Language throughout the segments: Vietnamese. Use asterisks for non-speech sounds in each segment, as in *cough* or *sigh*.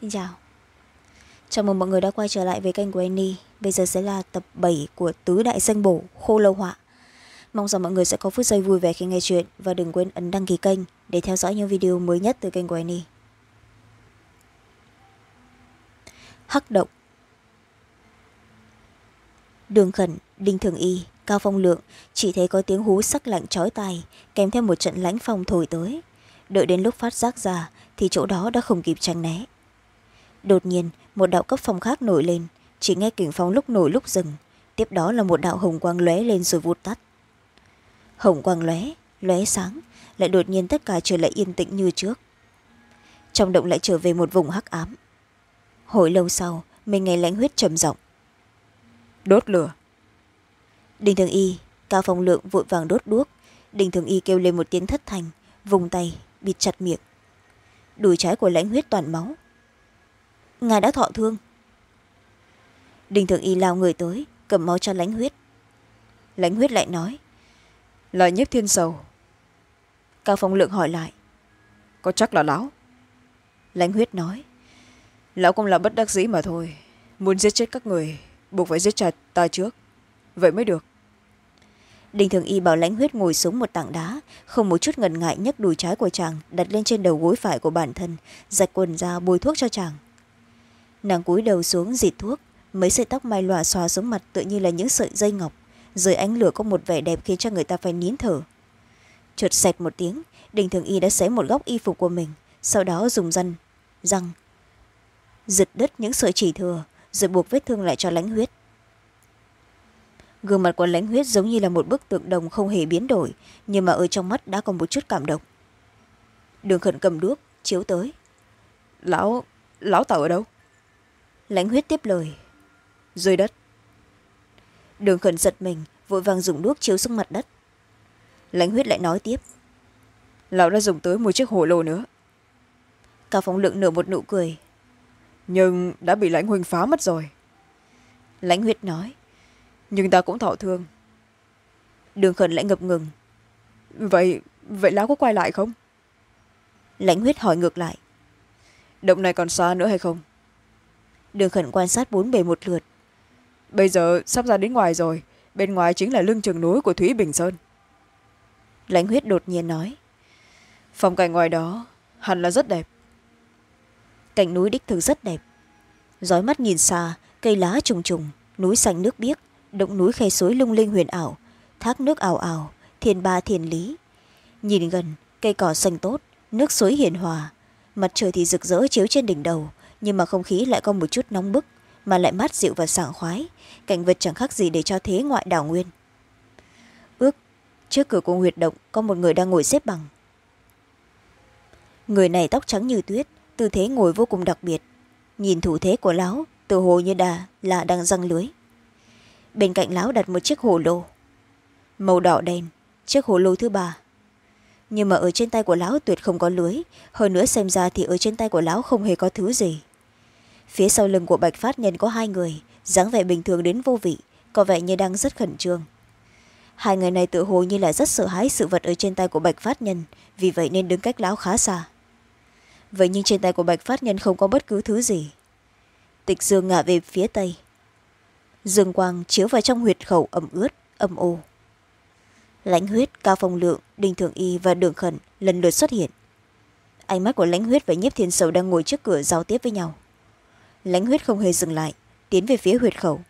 Xin chào. Chào mừng mọi người đã quay trở lại với kênh của Annie. Bây giờ sẽ là tập bảy của Tứ Đại Danh Bổ Khô Lâu Họa. Mong rằng mọi người sẽ có phút giây vui vẻ khi nghe chuyện Và đừng quên ấn đăng ký kênh để theo dõi những video mới nhất từ kênh của Annie. Hắc động. Đường khẩn, đinh thường y, cao phong lượng chỉ thấy có tiếng hú sắc lạnh chói tai kèm theo một trận lãnh phong thổi tới. Đợi đến lúc phát giác ra thì chỗ đó đã không kịp tránh né đột nhiên một đạo cấp phong khác nổi lên. Chỉ nghe kình phong lúc nổi lúc dừng. Tiếp đó là một đạo hồng quang lóe lên rồi vụt tắt. Hồng quang lóe lóe sáng lại đột nhiên tất cả trở lại yên tĩnh như trước. Trong động lại trở về một vùng hắc ám. Hồi lâu sau mình nghe lãnh huyết trầm giọng. Đốt lửa. Đinh thường y cao phong lượng vội vàng đốt đuốc. Đinh thường y kêu lên một tiếng thất thành vùng tay bịt chặt miệng. Đùi trái của lãnh huyết toàn máu ngài đã thọ thương. Đinh thường y lao người tới cầm máu cho lãnh huyết. Lãnh huyết lại nói là nhiếp thiên sầu. Cao phong lượng hỏi lại có chắc là lão? Lãnh huyết nói lão cũng là bất đắc dĩ mà thôi. Muốn giết chết các người buộc phải giết chặt ta trước. Vậy mới được. Đinh thường y bảo lãnh huyết ngồi xuống một tảng đá không một chút ngần ngại nhấc đùi trái của chàng đặt lên trên đầu gối phải của bản thân rạch quần ra bôi thuốc cho chàng nàng cúi đầu xuống dịt thuốc. Mấy sợi tóc mai lòa xòa xuống mặt tự như là những sợi dây ngọc. Dưới ánh lửa có một vẻ đẹp khiến cho người ta phải nín thở. Chợt sạch một tiếng đình thường y đã xé một góc y phục của mình, sau đó dùng răn, răng. Giật đứt những sợi chỉ thừa, rồi buộc vết thương lại cho lãnh huyết. Gương mặt của lãnh huyết giống như là một bức tượng đồng không hề biến đổi, nhưng mà ở trong mắt đã có một chút cảm động. Đường khẩn cầm đuốc, chiếu tới. Lão lão tàu ở đâu? Lãnh huyết tiếp lời. Dưới đất. Đường khẩn giật mình vội vàng dùng đuốc chiếu xuống mặt đất. Lãnh huyết lại nói tiếp. Lão đã dùng tới một chiếc hồ lô nữa. Cao phong lượng nở một nụ cười. Nhưng đã bị lãnh huynh phá mất rồi. Lãnh huyết nói. Nhưng ta cũng thọ thương. Đường khẩn lại ngập ngừng. Vậy vậy lão có quay lại không? Lãnh huyết hỏi ngược lại. Động này còn xa nữa hay không đường khẩn quan sát bốn bề một lượt. Bây giờ sắp ra đến ngoài rồi bên ngoài chính là lưng chừng núi của thúy bình sơn. Lãnh huyết đột nhiên nói phong cảnh ngoài đó hẳn là rất đẹp. Cảnh núi đích thực rất đẹp. Dõi mắt nhìn xa cây lá trùng trùng núi xanh nước biếc động núi khe suối lung linh huyền ảo thác nước ảo ảo thiên ba thiên lý. Nhìn gần cây cỏ xanh tốt nước suối hiền hòa mặt trời thì rực rỡ chiếu trên đỉnh đầu nhưng mà không khí lại có một chút nóng bức, mà lại mát dịu và sảng khoái. Cảnh vật chẳng khác gì để cho thế ngoại đảo nguyên. Ước, trước cửa của huyệt động có một người đang ngồi xếp bằng. Người này tóc trắng như tuyết, tư thế ngồi vô cùng đặc biệt. Nhìn thủ thế của lão từ hồ như đà là đang răng lưới. Bên cạnh lão đặt một chiếc hồ lô. Màu đỏ đen, chiếc hồ lô thứ ba. Nhưng mà ở trên tay của lão tuyệt không có lưới, hơn nữa xem ra thì ở trên tay của lão không hề có thứ gì phía sau lưng của bạch phát nhân có hai người, dáng vẻ bình thường đến vô vị, có vẻ như đang rất khẩn trương. Hai người này tự hồ như là rất sợ hãi sự vật ở trên tay của bạch phát nhân, vì vậy nên đứng cách lão khá xa. Vậy nhưng trên tay của bạch phát nhân không có bất cứ thứ gì. Tịch dương ngả về phía tây. Dương quang chiếu vào trong huyệt khẩu ẩm ướt, âm ô lãnh huyết, cao phong lượng, đinh thường y và đường khẩn lần lượt xuất hiện. Ánh mắt của lãnh huyết và nhiếp thiên sầu đang ngồi trước cửa giao tiếp với nhau lãnh huyết không hề dừng lại, tiến về phía huyệt khẩu.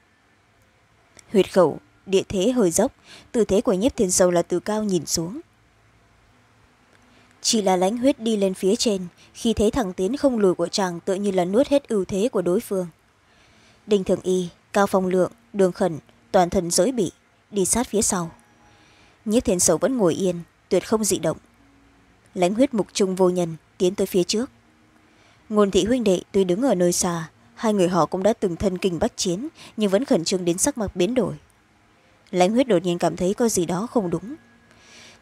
Huyệt khẩu, địa thế hơi dốc, tư thế của nhiếp thiên sầu là từ cao nhìn xuống. Chỉ là lãnh huyết đi lên phía trên, khi thấy thẳng tiến không lùi của chàng tự như là nuốt hết ưu thế của đối phương. Đinh thường y, cao phong lượng, đường khẩn, toàn thân giới bị đi sát phía sau. Nhiếp thiên sầu vẫn ngồi yên, tuyệt không dị động. Lãnh huyết mục trung vô nhân, tiến tới phía trước. Ngôn thị huynh đệ tuy đứng ở nơi xa hai người họ cũng đã từng thân kinh bắt chiến nhưng vẫn khẩn trương đến sắc mặt biến đổi. Lãnh huyết đột nhiên cảm thấy có gì đó không đúng.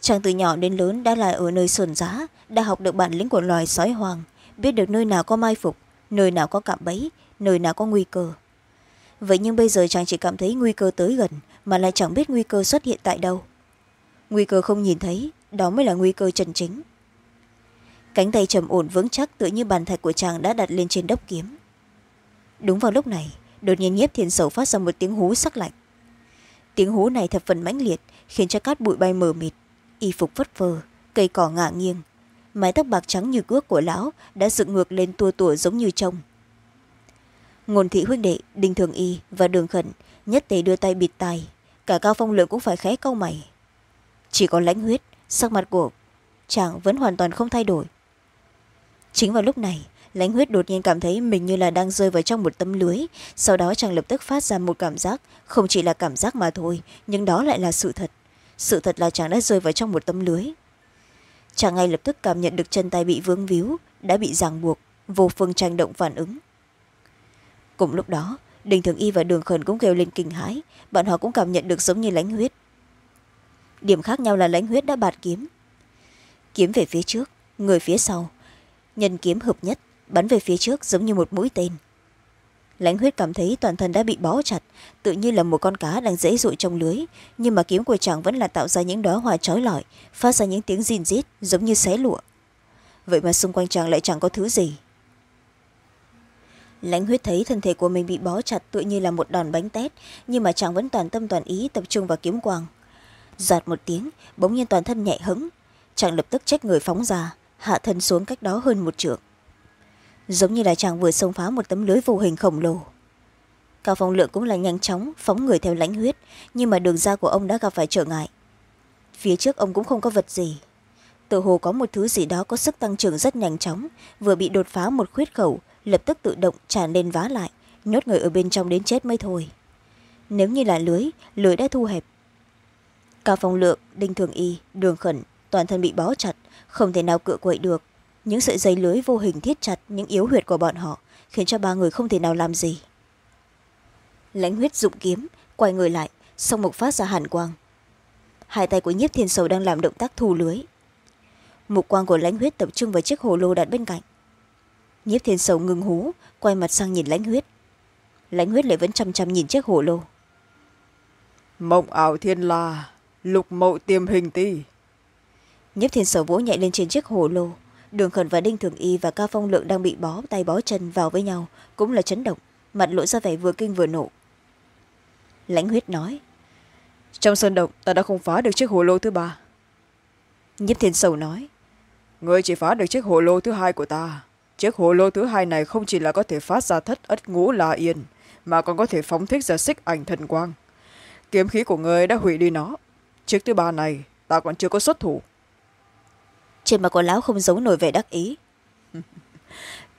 Chàng từ nhỏ đến lớn đã là ở nơi sườn giá đã học được bản lĩnh của loài sói hoàng, biết được nơi nào có mai phục nơi nào có cạm bẫy nơi nào có nguy cơ. Vậy nhưng bây giờ chàng chỉ cảm thấy nguy cơ tới gần mà lại chẳng biết nguy cơ xuất hiện tại đâu. Nguy cơ không nhìn thấy đó mới là nguy cơ chân chính. Cánh tay trầm ổn vững chắc tựa như bàn thạch của chàng đã đặt lên trên đốc kiếm đúng vào lúc này đột nhiên nhiếp thiên sầu phát ra một tiếng hú sắc lạnh. Tiếng hú này thập phần mãnh liệt khiến cho cát bụi bay mờ mịt y phục vất vờ, cây cỏ ngả nghiêng. Mái tóc bạc trắng như cước của lão đã dựng ngược lên tua tủa giống như trông. Ngôn thị huynh đệ đinh thường y và đường khẩn nhất tề đưa tay bịt tai cả cao phong lượng cũng phải khẽ câu mày. Chỉ có lãnh huyết sắc mặt của chàng vẫn hoàn toàn không thay đổi. Chính vào lúc này lãnh huyết đột nhiên cảm thấy mình như là đang rơi vào trong một tấm lưới. Sau đó chàng lập tức phát ra một cảm giác, không chỉ là cảm giác mà thôi, nhưng đó lại là sự thật. Sự thật là chàng đã rơi vào trong một tấm lưới. Chàng ngay lập tức cảm nhận được chân tay bị vướng víu, đã bị ràng buộc, vô phương tranh động phản ứng. Cùng lúc đó, đình thường y và đường khẩn cũng kêu lên kinh hãi, bọn họ cũng cảm nhận được giống như lãnh huyết. Điểm khác nhau là lãnh huyết đã bạt kiếm. Kiếm về phía trước, người phía sau. Nhân kiếm hợp nhất bắn về phía trước giống như một mũi tên. Lãnh huyết cảm thấy toàn thân đã bị bó chặt, tự như là một con cá đang dễ dụi trong lưới, nhưng mà kiếm của chàng vẫn là tạo ra những đóa hoa trói lọi, phát ra những tiếng rin rít giống như xé lụa. Vậy mà xung quanh chàng lại chẳng có thứ gì. Lãnh huyết thấy thân thể của mình bị bó chặt tự như là một đòn bánh tét, nhưng mà chàng vẫn toàn tâm toàn ý tập trung vào kiếm quang. Giạt một tiếng, bỗng nhiên toàn thân nhẹ hứng. Chàng lập tức trách người phóng ra, hạ thân xuống cách đó hơn một trượng giống như là chàng vừa xông phá một tấm lưới vô hình khổng lồ. Cao phong lượng cũng là nhanh chóng phóng người theo lãnh huyết, nhưng mà đường ra của ông đã gặp phải trở ngại. Phía trước ông cũng không có vật gì. Tự hồ có một thứ gì đó có sức tăng trưởng rất nhanh chóng, vừa bị đột phá một khuyết khẩu, lập tức tự động tràn lên vá lại, nhốt người ở bên trong đến chết mới thôi. Nếu như là lưới lưới đã thu hẹp. Cao phong lượng, đinh thường y, đường khẩn toàn thân bị bó chặt, không thể nào cựa quậy được những sợi dây lưới vô hình thiết chặt những yếu huyệt của bọn họ khiến cho ba người không thể nào làm gì. Lãnh huyết dụng kiếm quay người lại xong một phát ra hàn quang. Hai tay của nhiếp thiên sầu đang làm động tác thu lưới. Mục quang của lãnh huyết tập trung vào chiếc hồ lô đặt bên cạnh. Nhiếp thiên sầu ngừng hú quay mặt sang nhìn lãnh huyết. Lãnh huyết lại vẫn chăm chăm nhìn chiếc hồ lô. Mộng ảo thiên la lục mậu tiềm hình ti. Nhiếp thiên sầu vỗ nhẹ lên trên chiếc hồ lô đường khẩn và đinh thường y và ca phong lượng đang bị bó tay bó chân vào với nhau cũng là chấn động mặt lộ ra vẻ vừa kinh vừa nộ. Lãnh huyết nói trong sơn động ta đã không phá được chiếc hồ lô thứ ba. Nhiếp thiên sầu nói người chỉ phá được chiếc hồ lô thứ hai của ta. Chiếc hồ lô thứ hai này không chỉ là có thể phát ra thất ất ngũ la yên mà còn có thể phóng thích ra xích ảnh thần quang. Kiếm khí của người đã hủy đi nó. Chiếc thứ ba này ta còn chưa có xuất thủ trên mặt của lão không giấu nổi vẻ đắc ý. *laughs*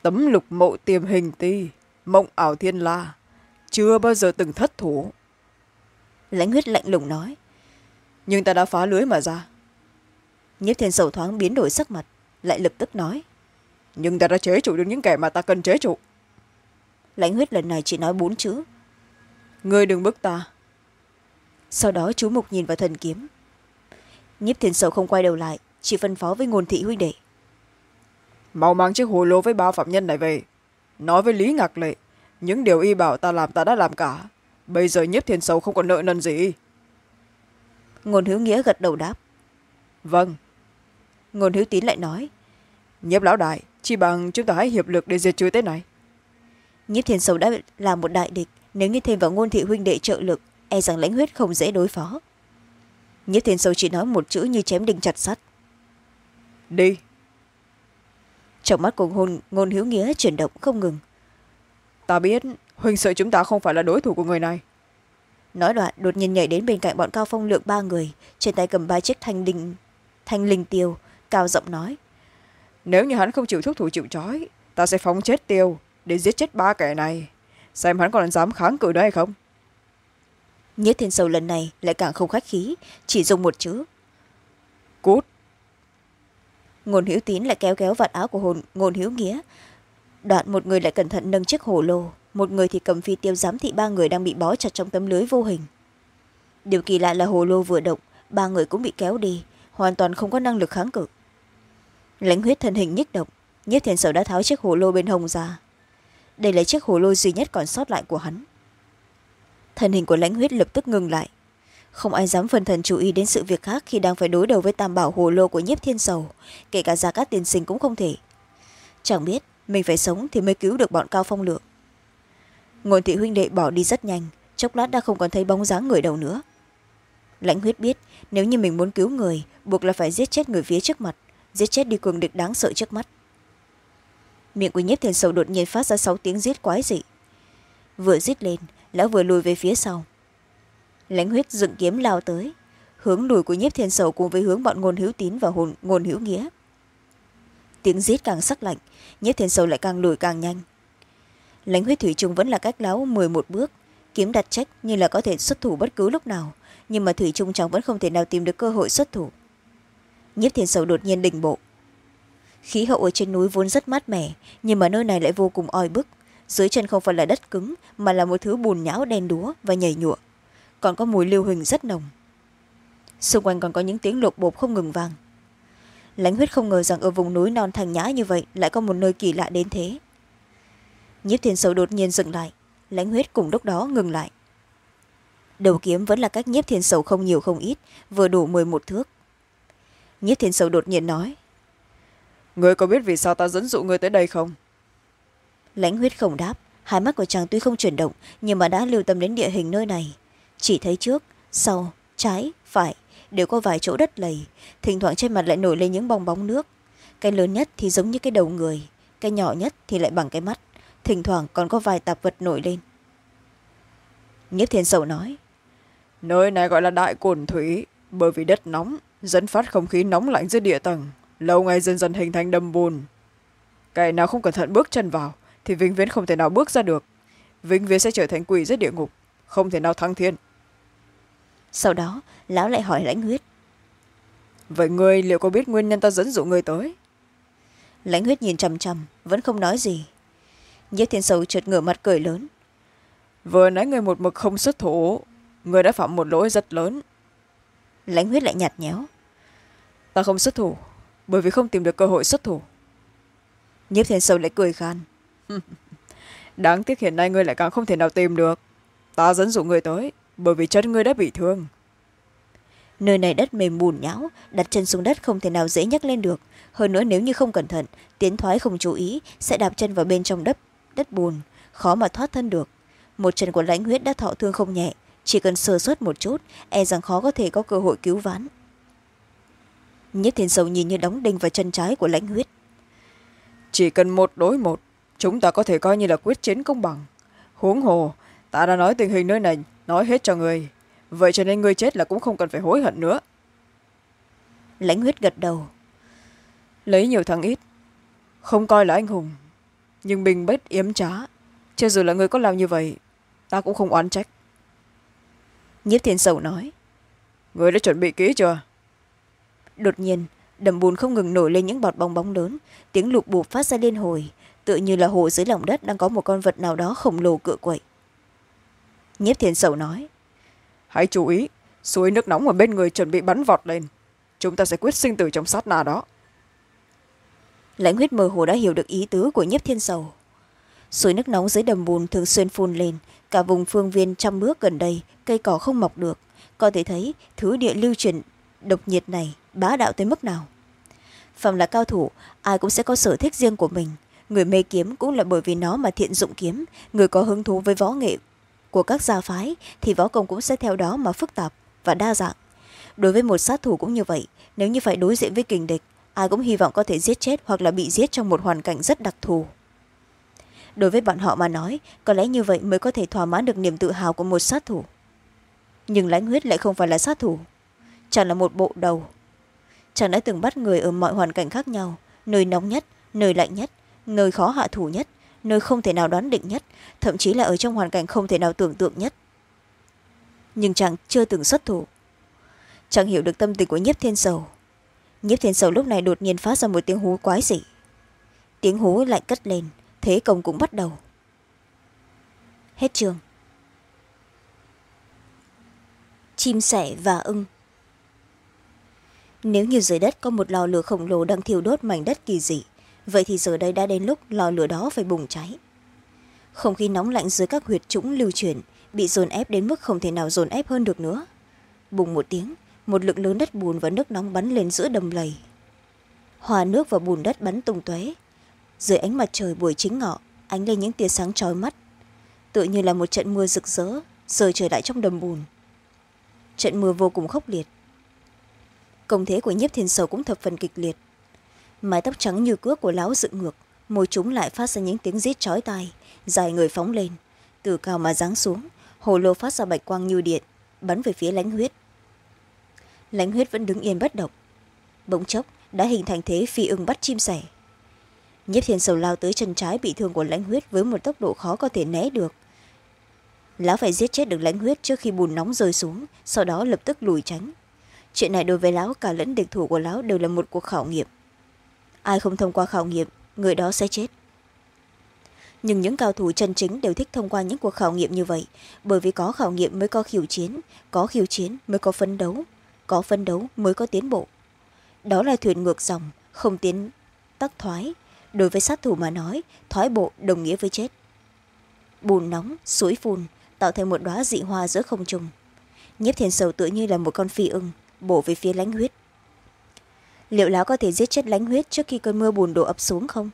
Tấm lục mộ tiềm hình ti mộng ảo thiên la chưa bao giờ từng thất thủ. Lãnh huyết lạnh lùng nói. Nhưng ta đã phá lưới mà ra. Nhiếp thiên sầu thoáng biến đổi sắc mặt lại lập tức nói. Nhưng ta đã chế trụ được những kẻ mà ta cần chế trụ. Lãnh huyết lần này chỉ nói bốn chữ. Ngươi đừng bức ta. Sau đó chú mục nhìn vào thần kiếm. Nhiếp thiên sầu không quay đầu lại chỉ phân phó với ngôn thị huynh đệ. Mau mang chiếc hồ lô với ba phạm nhân này về. Nói với lý ngạc lệ những điều y bảo ta làm ta đã làm cả. Bây giờ nhiếp thiên sầu không còn nợ nần gì. Ngôn hữu nghĩa gật đầu đáp. Vâng. Ngôn hữu tín lại nói. Nhiếp lão đại chi bằng chúng ta hãy hiệp lực để diệt trừ tên này. Nhiếp thiên sầu đã là một đại địch. Nếu như thêm vào ngôn thị huynh đệ trợ lực e rằng lãnh huyết không dễ đối phó. Nhiếp thiên sầu chỉ nói một chữ như chém đinh chặt sắt đi. Trong mắt của ngôn, ngôn hiếu nghĩa chuyển động không ngừng. Ta biết huynh sợ chúng ta không phải là đối thủ của người này. Nói đoạn đột nhiên nhảy đến bên cạnh bọn cao phong lượng ba người. Trên tay cầm ba chiếc thanh đinh thanh linh tiêu cao giọng nói. Nếu như hắn không chịu thúc thủ chịu trói ta sẽ phóng chết tiêu để giết chết ba kẻ này. Xem hắn còn dám kháng cự nữa hay không? Nhất thiên sầu lần này lại càng không khách khí chỉ dùng một chữ. Cút ngôn hữu tín lại kéo kéo vạt áo của hồn, ngôn hữu nghĩa. Đoạn một người lại cẩn thận nâng chiếc hồ lô. Một người thì cầm phi tiêu giám thị ba người đang bị bó chặt trong tấm lưới vô hình. Điều kỳ lạ là hồ lô vừa động, ba người cũng bị kéo đi, hoàn toàn không có năng lực kháng cự. Lãnh huyết thân hình nhích động nhiếp thiền sở đã tháo chiếc hồ lô bên hông ra. Đây là chiếc hồ lô duy nhất còn sót lại của hắn. Thân hình của lãnh huyết lập tức ngừng lại không ai dám phân thần chú ý đến sự việc khác khi đang phải đối đầu với tam bảo hồ lô của nhiếp thiên sầu, kể cả gia cát tiên sinh cũng không thể. Chẳng biết mình phải sống thì mới cứu được bọn cao phong lượng. Ngôn thị huynh đệ bỏ đi rất nhanh, chốc lát đã không còn thấy bóng dáng người đâu nữa. Lãnh huyết biết nếu như mình muốn cứu người, buộc là phải giết chết người phía trước mặt, giết chết đi cường địch đáng sợ trước mắt. Miệng của nhiếp thiên sầu đột nhiên phát ra sáu tiếng giết quái dị. Vừa giết lên, lão vừa lùi về phía sau lãnh huyết dựng kiếm lao tới. Hướng lùi của nhiếp thiên sầu cùng với hướng bọn ngôn hữu tín và hồn ngôn hữu nghĩa. Tiếng giết càng sắc lạnh, nhiếp thiên sầu lại càng lùi càng nhanh. Lãnh huyết thủy trung vẫn là cách lão m một bước. Kiếm đặt trách như là có thể xuất thủ bất cứ lúc nào, nhưng mà thủy trung chẳng vẫn không thể nào tìm được cơ hội xuất thủ. Nhiếp thiên sầu đột nhiên đình bộ. Khí hậu ở trên núi vốn rất mát mẻ, nhưng mà nơi này lại vô cùng oi bức. Dưới chân không phải là đất cứng, mà là một thứ bùn nhão đen đúa và nhảy nhụa còn có mùi lưu huỳnh rất nồng. Xung quanh còn có những tiếng lột bột không ngừng vang. Lãnh huyết không ngờ rằng ở vùng núi non thành nhã như vậy lại có một nơi kỳ lạ đến thế. Nhiếp thiên sầu đột nhiên dừng lại lãnh huyết cùng lúc đó ngừng lại. Đầu kiếm vẫn là cách nhiếp thiên sầu không nhiều không ít vừa đủ m một thước. Nhiếp thiên sầu đột nhiên nói người có biết vì sao ta dẫn dụ người tới đây không? Lãnh huyết không đáp hai mắt của chàng tuy không chuyển động nhưng mà đã lưu tâm đến địa hình nơi này chỉ thấy trước, sau, trái, phải đều có vài chỗ đất lầy, thỉnh thoảng trên mặt lại nổi lên những bong bóng nước. Cái lớn nhất thì giống như cái đầu người, cái nhỏ nhất thì lại bằng cái mắt, thỉnh thoảng còn có vài tạp vật nổi lên. Nhiếp thiên sầu nói, nơi này gọi là đại cồn thủy, bởi vì đất nóng, dẫn phát không khí nóng lạnh dưới địa tầng, lâu ngày dần dần hình thành đầm bùn. Kẻ nào không cẩn thận bước chân vào, thì vĩnh viễn không thể nào bước ra được. Vĩnh viễn sẽ trở thành quỷ dưới địa ngục, không thể nào thăng thiên sau đó lão lại hỏi lãnh huyết. Vậy ngươi liệu có biết nguyên nhân ta dẫn dụ ngươi tới? Lãnh huyết nhìn chằm chằm vẫn không nói gì. Nhất thiên sầu chợt ngửa mặt cười lớn. Vừa nãy người một mực không xuất thủ người đã phạm một lỗi rất lớn. Lãnh huyết lại nhạt nhéo ta không xuất thủ bởi vì không tìm được cơ hội xuất thủ. Nhiếp thiên sâu lại cười khan *laughs* đáng tiếc hiện nay ngươi lại càng không thể nào tìm được. Ta dẫn dụ người tới bởi vì chân ngươi đã bị thương. Nơi này đất mềm bùn nhão đặt chân xuống đất không thể nào dễ nhấc lên được. Hơn nữa nếu như không cẩn thận tiến thoái không chú ý sẽ đạp chân vào bên trong đất đất bùn khó mà thoát thân được. Một chân của lãnh huyết đã thọ thương không nhẹ chỉ cần sơ suất một chút e rằng khó có thể có cơ hội cứu vãn. Nhất thiên sầu nhìn như đóng đinh vào chân trái của lãnh huyết. Chỉ cần một đối một chúng ta có thể coi như là quyết chiến công bằng. Huống hồ ta đã nói tình hình nơi này nói hết cho người. Vậy cho nên người chết là cũng không cần phải hối hận nữa. Lãnh huyết gật đầu. Lấy nhiều thằng ít. Không coi là anh hùng. Nhưng bình bết yếm trá. Cho dù là người có làm như vậy ta cũng không oán trách. Nhiếp thiên sầu nói. Người đã chuẩn bị kỹ chưa? Đột nhiên đầm bùn không ngừng nổi lên những bọt bong bóng lớn. Tiếng lục bụp phát ra liên hồi. Tự như là hồ dưới lòng đất đang có một con vật nào đó khổng lồ cựa quậy nhiếp thiên sầu nói. Hãy chú ý suối nước nóng ở bên người chuẩn bị bắn vọt lên. Chúng ta sẽ quyết sinh tử trong sát na đó. Lãnh huyết mơ hồ đã hiểu được ý tứ của nhiếp thiên sầu suối nước nóng dưới đầm bùn thường xuyên phun lên. Cả vùng phương viên trăm bước gần đây cây cỏ không mọc được. Có thể thấy thứ địa lưu truyền độc nhiệt này bá đạo tới mức nào. Phạm là cao thủ ai cũng sẽ có sở thích riêng của mình. Người mê kiếm cũng là bởi vì nó mà thiện dụng kiếm. Người có hứng thú với võ nghệ của các gia phái thì võ công cũng sẽ theo đó mà phức tạp và đa dạng. Đối với một sát thủ cũng như vậy, nếu như phải đối diện với kình địch, ai cũng hy vọng có thể giết chết hoặc là bị giết trong một hoàn cảnh rất đặc thù. Đối với bọn họ mà nói, có lẽ như vậy mới có thể thỏa mãn được niềm tự hào của một sát thủ. Nhưng lãnh huyết lại không phải là sát thủ, chẳng là một bộ đầu. Chàng đã từng bắt người ở mọi hoàn cảnh khác nhau, nơi nóng nhất, nơi lạnh nhất, nơi khó hạ thủ nhất nơi không thể nào đoán định nhất, thậm chí là ở trong hoàn cảnh không thể nào tưởng tượng nhất. Nhưng chàng chưa từng xuất thủ. Chàng hiểu được tâm tình của nhiếp thiên sầu. Nhiếp thiên sầu lúc này đột nhiên phát ra một tiếng hú quái dị. Tiếng hú lại cất lên, thế công cũng bắt đầu. Hết trường chim sẻ và ưng. Nếu như dưới đất có một lò lửa khổng lồ đang thiêu đốt mảnh đất kỳ dị vậy thì giờ đây đã đến lúc lò lửa đó phải bùng cháy. Không khí nóng lạnh dưới các huyệt trũng lưu chuyển, bị dồn ép đến mức không thể nào dồn ép hơn được nữa. Bùng một tiếng, một lượng lớn đất bùn và nước nóng bắn lên giữa đầm lầy. Hòa nước và bùn đất bắn tung tóe. Dưới ánh mặt trời buổi chính ngọ, ánh lên những tia sáng trói mắt. Tựa như là một trận mưa rực rỡ rời trở lại trong đầm bùn. Trận mưa vô cùng khốc liệt. Công thế của nhiếp thiên sầu cũng thập phần kịch liệt mái tóc trắng như cước của lão dựng ngược. Môi chúng lại phát ra những tiếng rít chói tai, dài người phóng lên. Từ cao mà giáng xuống, hồ lô phát ra bạch quang như điện, bắn về phía lãnh huyết. Lãnh huyết vẫn đứng yên bất động. Bỗng chốc, đã hình thành thế phi ưng bắt chim sẻ. Nhiếp thiên sầu lao tới chân trái bị thương của lãnh huyết với một tốc độ khó có thể né được. Lão phải giết chết được lãnh huyết trước khi bùn nóng rơi xuống, sau đó lập tức lùi tránh. Chuyện này đối với lão, cả lẫn địch thủ của lão đều là một cuộc khảo nghiệm ai không thông qua khảo nghiệm, người đó sẽ chết. Nhưng những cao thủ chân chính đều thích thông qua những cuộc khảo nghiệm như vậy, bởi vì có khảo nghiệm mới có khiêu chiến, có khiêu chiến mới có phấn đấu, có phấn đấu mới có tiến bộ. Đó là thuyền ngược dòng, không tiến tắc thoái. Đối với sát thủ mà nói, thoái bộ đồng nghĩa với chết. Bùn nóng, suối phun tạo thành một đoá dị hoa giữa không trung. Nhiếp thiền sầu tự như là một con phi ưng, bổ về phía lánh huyết liệu lão có thể giết chết lánh huyết trước khi cơn mưa bùn đổ ập xuống không?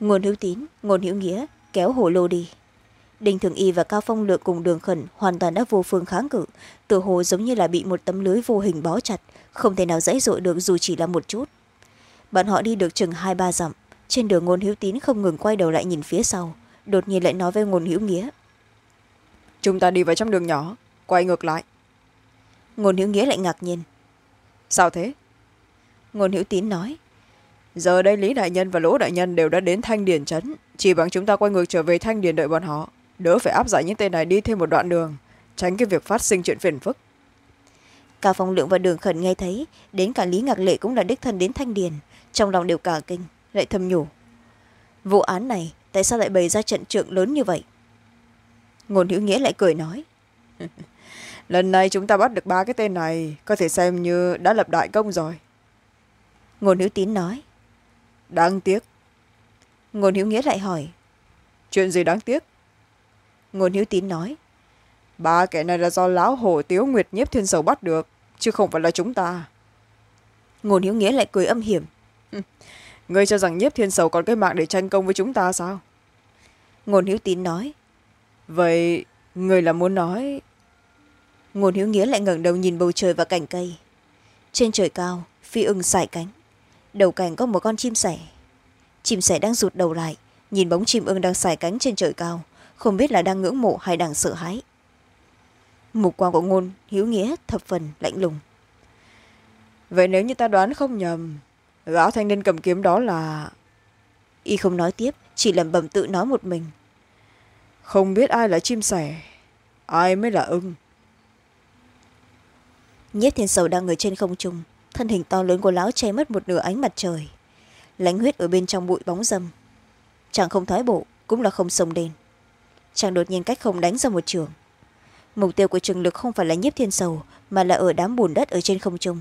Ngôn hữu tín ngôn hữu nghĩa kéo hổ lô đi. Đinh thường y và cao phong lượng cùng đường khẩn hoàn toàn đã vô phương kháng cự. Tự hồ giống như là bị một tấm lưới vô hình bó chặt không thể nào dãy dội được dù chỉ là một chút. Bọn họ đi được chừng hai ba dặm trên đường ngôn hữu tín không ngừng quay đầu lại nhìn phía sau đột nhiên lại nói với ngôn hữu nghĩa. Chúng ta đi vào trong đường nhỏ quay ngược lại. Ngôn hữu nghĩa lại ngạc nhiên sao thế? Ngôn hữu tín nói giờ đây lý đại nhân và lỗ đại nhân đều đã đến thanh điền trấn. Chỉ bằng chúng ta quay ngược trở về thanh điền đợi bọn họ đỡ phải áp giải những tên này đi thêm một đoạn đường tránh cái việc phát sinh chuyện phiền phức. Cả phòng lượng và đường khẩn nghe thấy đến cả lý ngạc lệ cũng là đích thân đến thanh điền trong lòng đều cả kinh lại thầm nhủ vụ án này tại sao lại bày ra trận trượng lớn như vậy? Ngôn hữu nghĩa lại cười nói lần này chúng ta bắt được ba cái tên này có thể xem như đã lập đại công rồi. Ngôn hữu tín nói. Đáng tiếc. Ngôn hữu nghĩa lại hỏi. Chuyện gì đáng tiếc? Ngôn hữu tín nói. Ba kẻ này là do lão hổ tiếu nguyệt nhiếp thiên sầu bắt được chứ không phải là chúng ta. Ngôn hữu nghĩa lại cười âm hiểm. Ngươi cho rằng nhiếp thiên sầu còn cái mạng để tranh công với chúng ta sao? Ngôn hữu tín nói. Vậy người là muốn nói ngôn hữu nghĩa lại ngẩng đầu nhìn bầu trời và cành cây. Trên trời cao phi ưng sải cánh. Đầu cành có một con chim sẻ. Chim sẻ đang rụt đầu lại nhìn bóng chim ưng đang sải cánh trên trời cao không biết là đang ngưỡng mộ hay đang sợ hãi. Mục quang của ngôn hiếu nghĩa thập phần lạnh lùng. Vậy nếu như ta đoán không nhầm gã thanh niên cầm kiếm đó là y không nói tiếp chỉ lẩm bẩm tự nói một mình. Không biết ai là chim sẻ ai mới là ưng nhiếp thiên sầu đang ở trên không trung, thân hình to lớn của lão che mất một nửa ánh mặt trời. Lánh huyết ở bên trong bụi bóng dâm. Chàng không thoái bộ, cũng là không sông đền chàng đột nhiên cách không đánh ra một trường. Mục tiêu của trường lực không phải là nhiếp thiên sầu, mà là ở đám bùn đất ở trên không trung.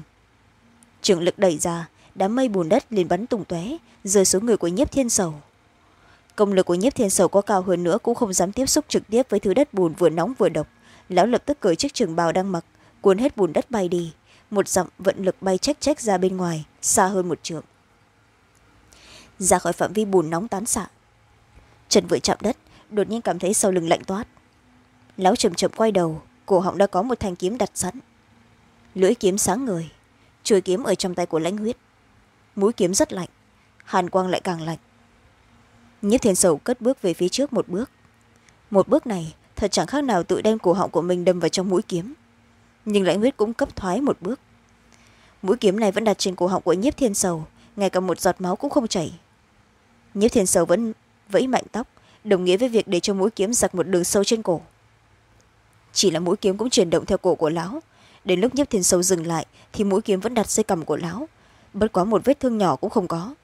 Trường lực đẩy ra, đám mây bùn đất liền bắn tung tóe, rơi xuống người của nhiếp thiên sầu. Công lực của nhiếp thiên sầu có cao hơn nữa cũng không dám tiếp xúc trực tiếp với thứ đất bùn vừa nóng vừa độc. Lão lập tức cởi chiếc trường bào đang mặc cuốn hết bùn đất bay đi. Một dặm vận lực bay chách chách ra bên ngoài, xa hơn một trượng. Ra khỏi phạm vi bùn nóng tán xạ. Trần vừa chạm đất, đột nhiên cảm thấy sau lưng lạnh toát. Lão chậm chậm quay đầu, cổ họng đã có một thanh kiếm đặt sẵn. Lưỡi kiếm sáng ngời, chuôi kiếm ở trong tay của lãnh huyết. Mũi kiếm rất lạnh, hàn quang lại càng lạnh. Nhiếp thiên sầu cất bước về phía trước một bước. Một bước này, thật chẳng khác nào tự đem cổ họng của mình đâm vào trong mũi kiếm nhưng lãnh huyết cũng cấp thoái một bước. Mũi kiếm này vẫn đặt trên cổ họng của nhiếp thiên sầu, ngay cả một giọt máu cũng không chảy. Nhiếp thiên sầu vẫn vẫy mạnh tóc, đồng nghĩa với việc để cho mũi kiếm giặc một đường sâu trên cổ. Chỉ là mũi kiếm cũng chuyển động theo cổ của lão. Đến lúc nhiếp thiên sầu dừng lại, thì mũi kiếm vẫn đặt dây cầm của lão. Bất quá một vết thương nhỏ cũng không có.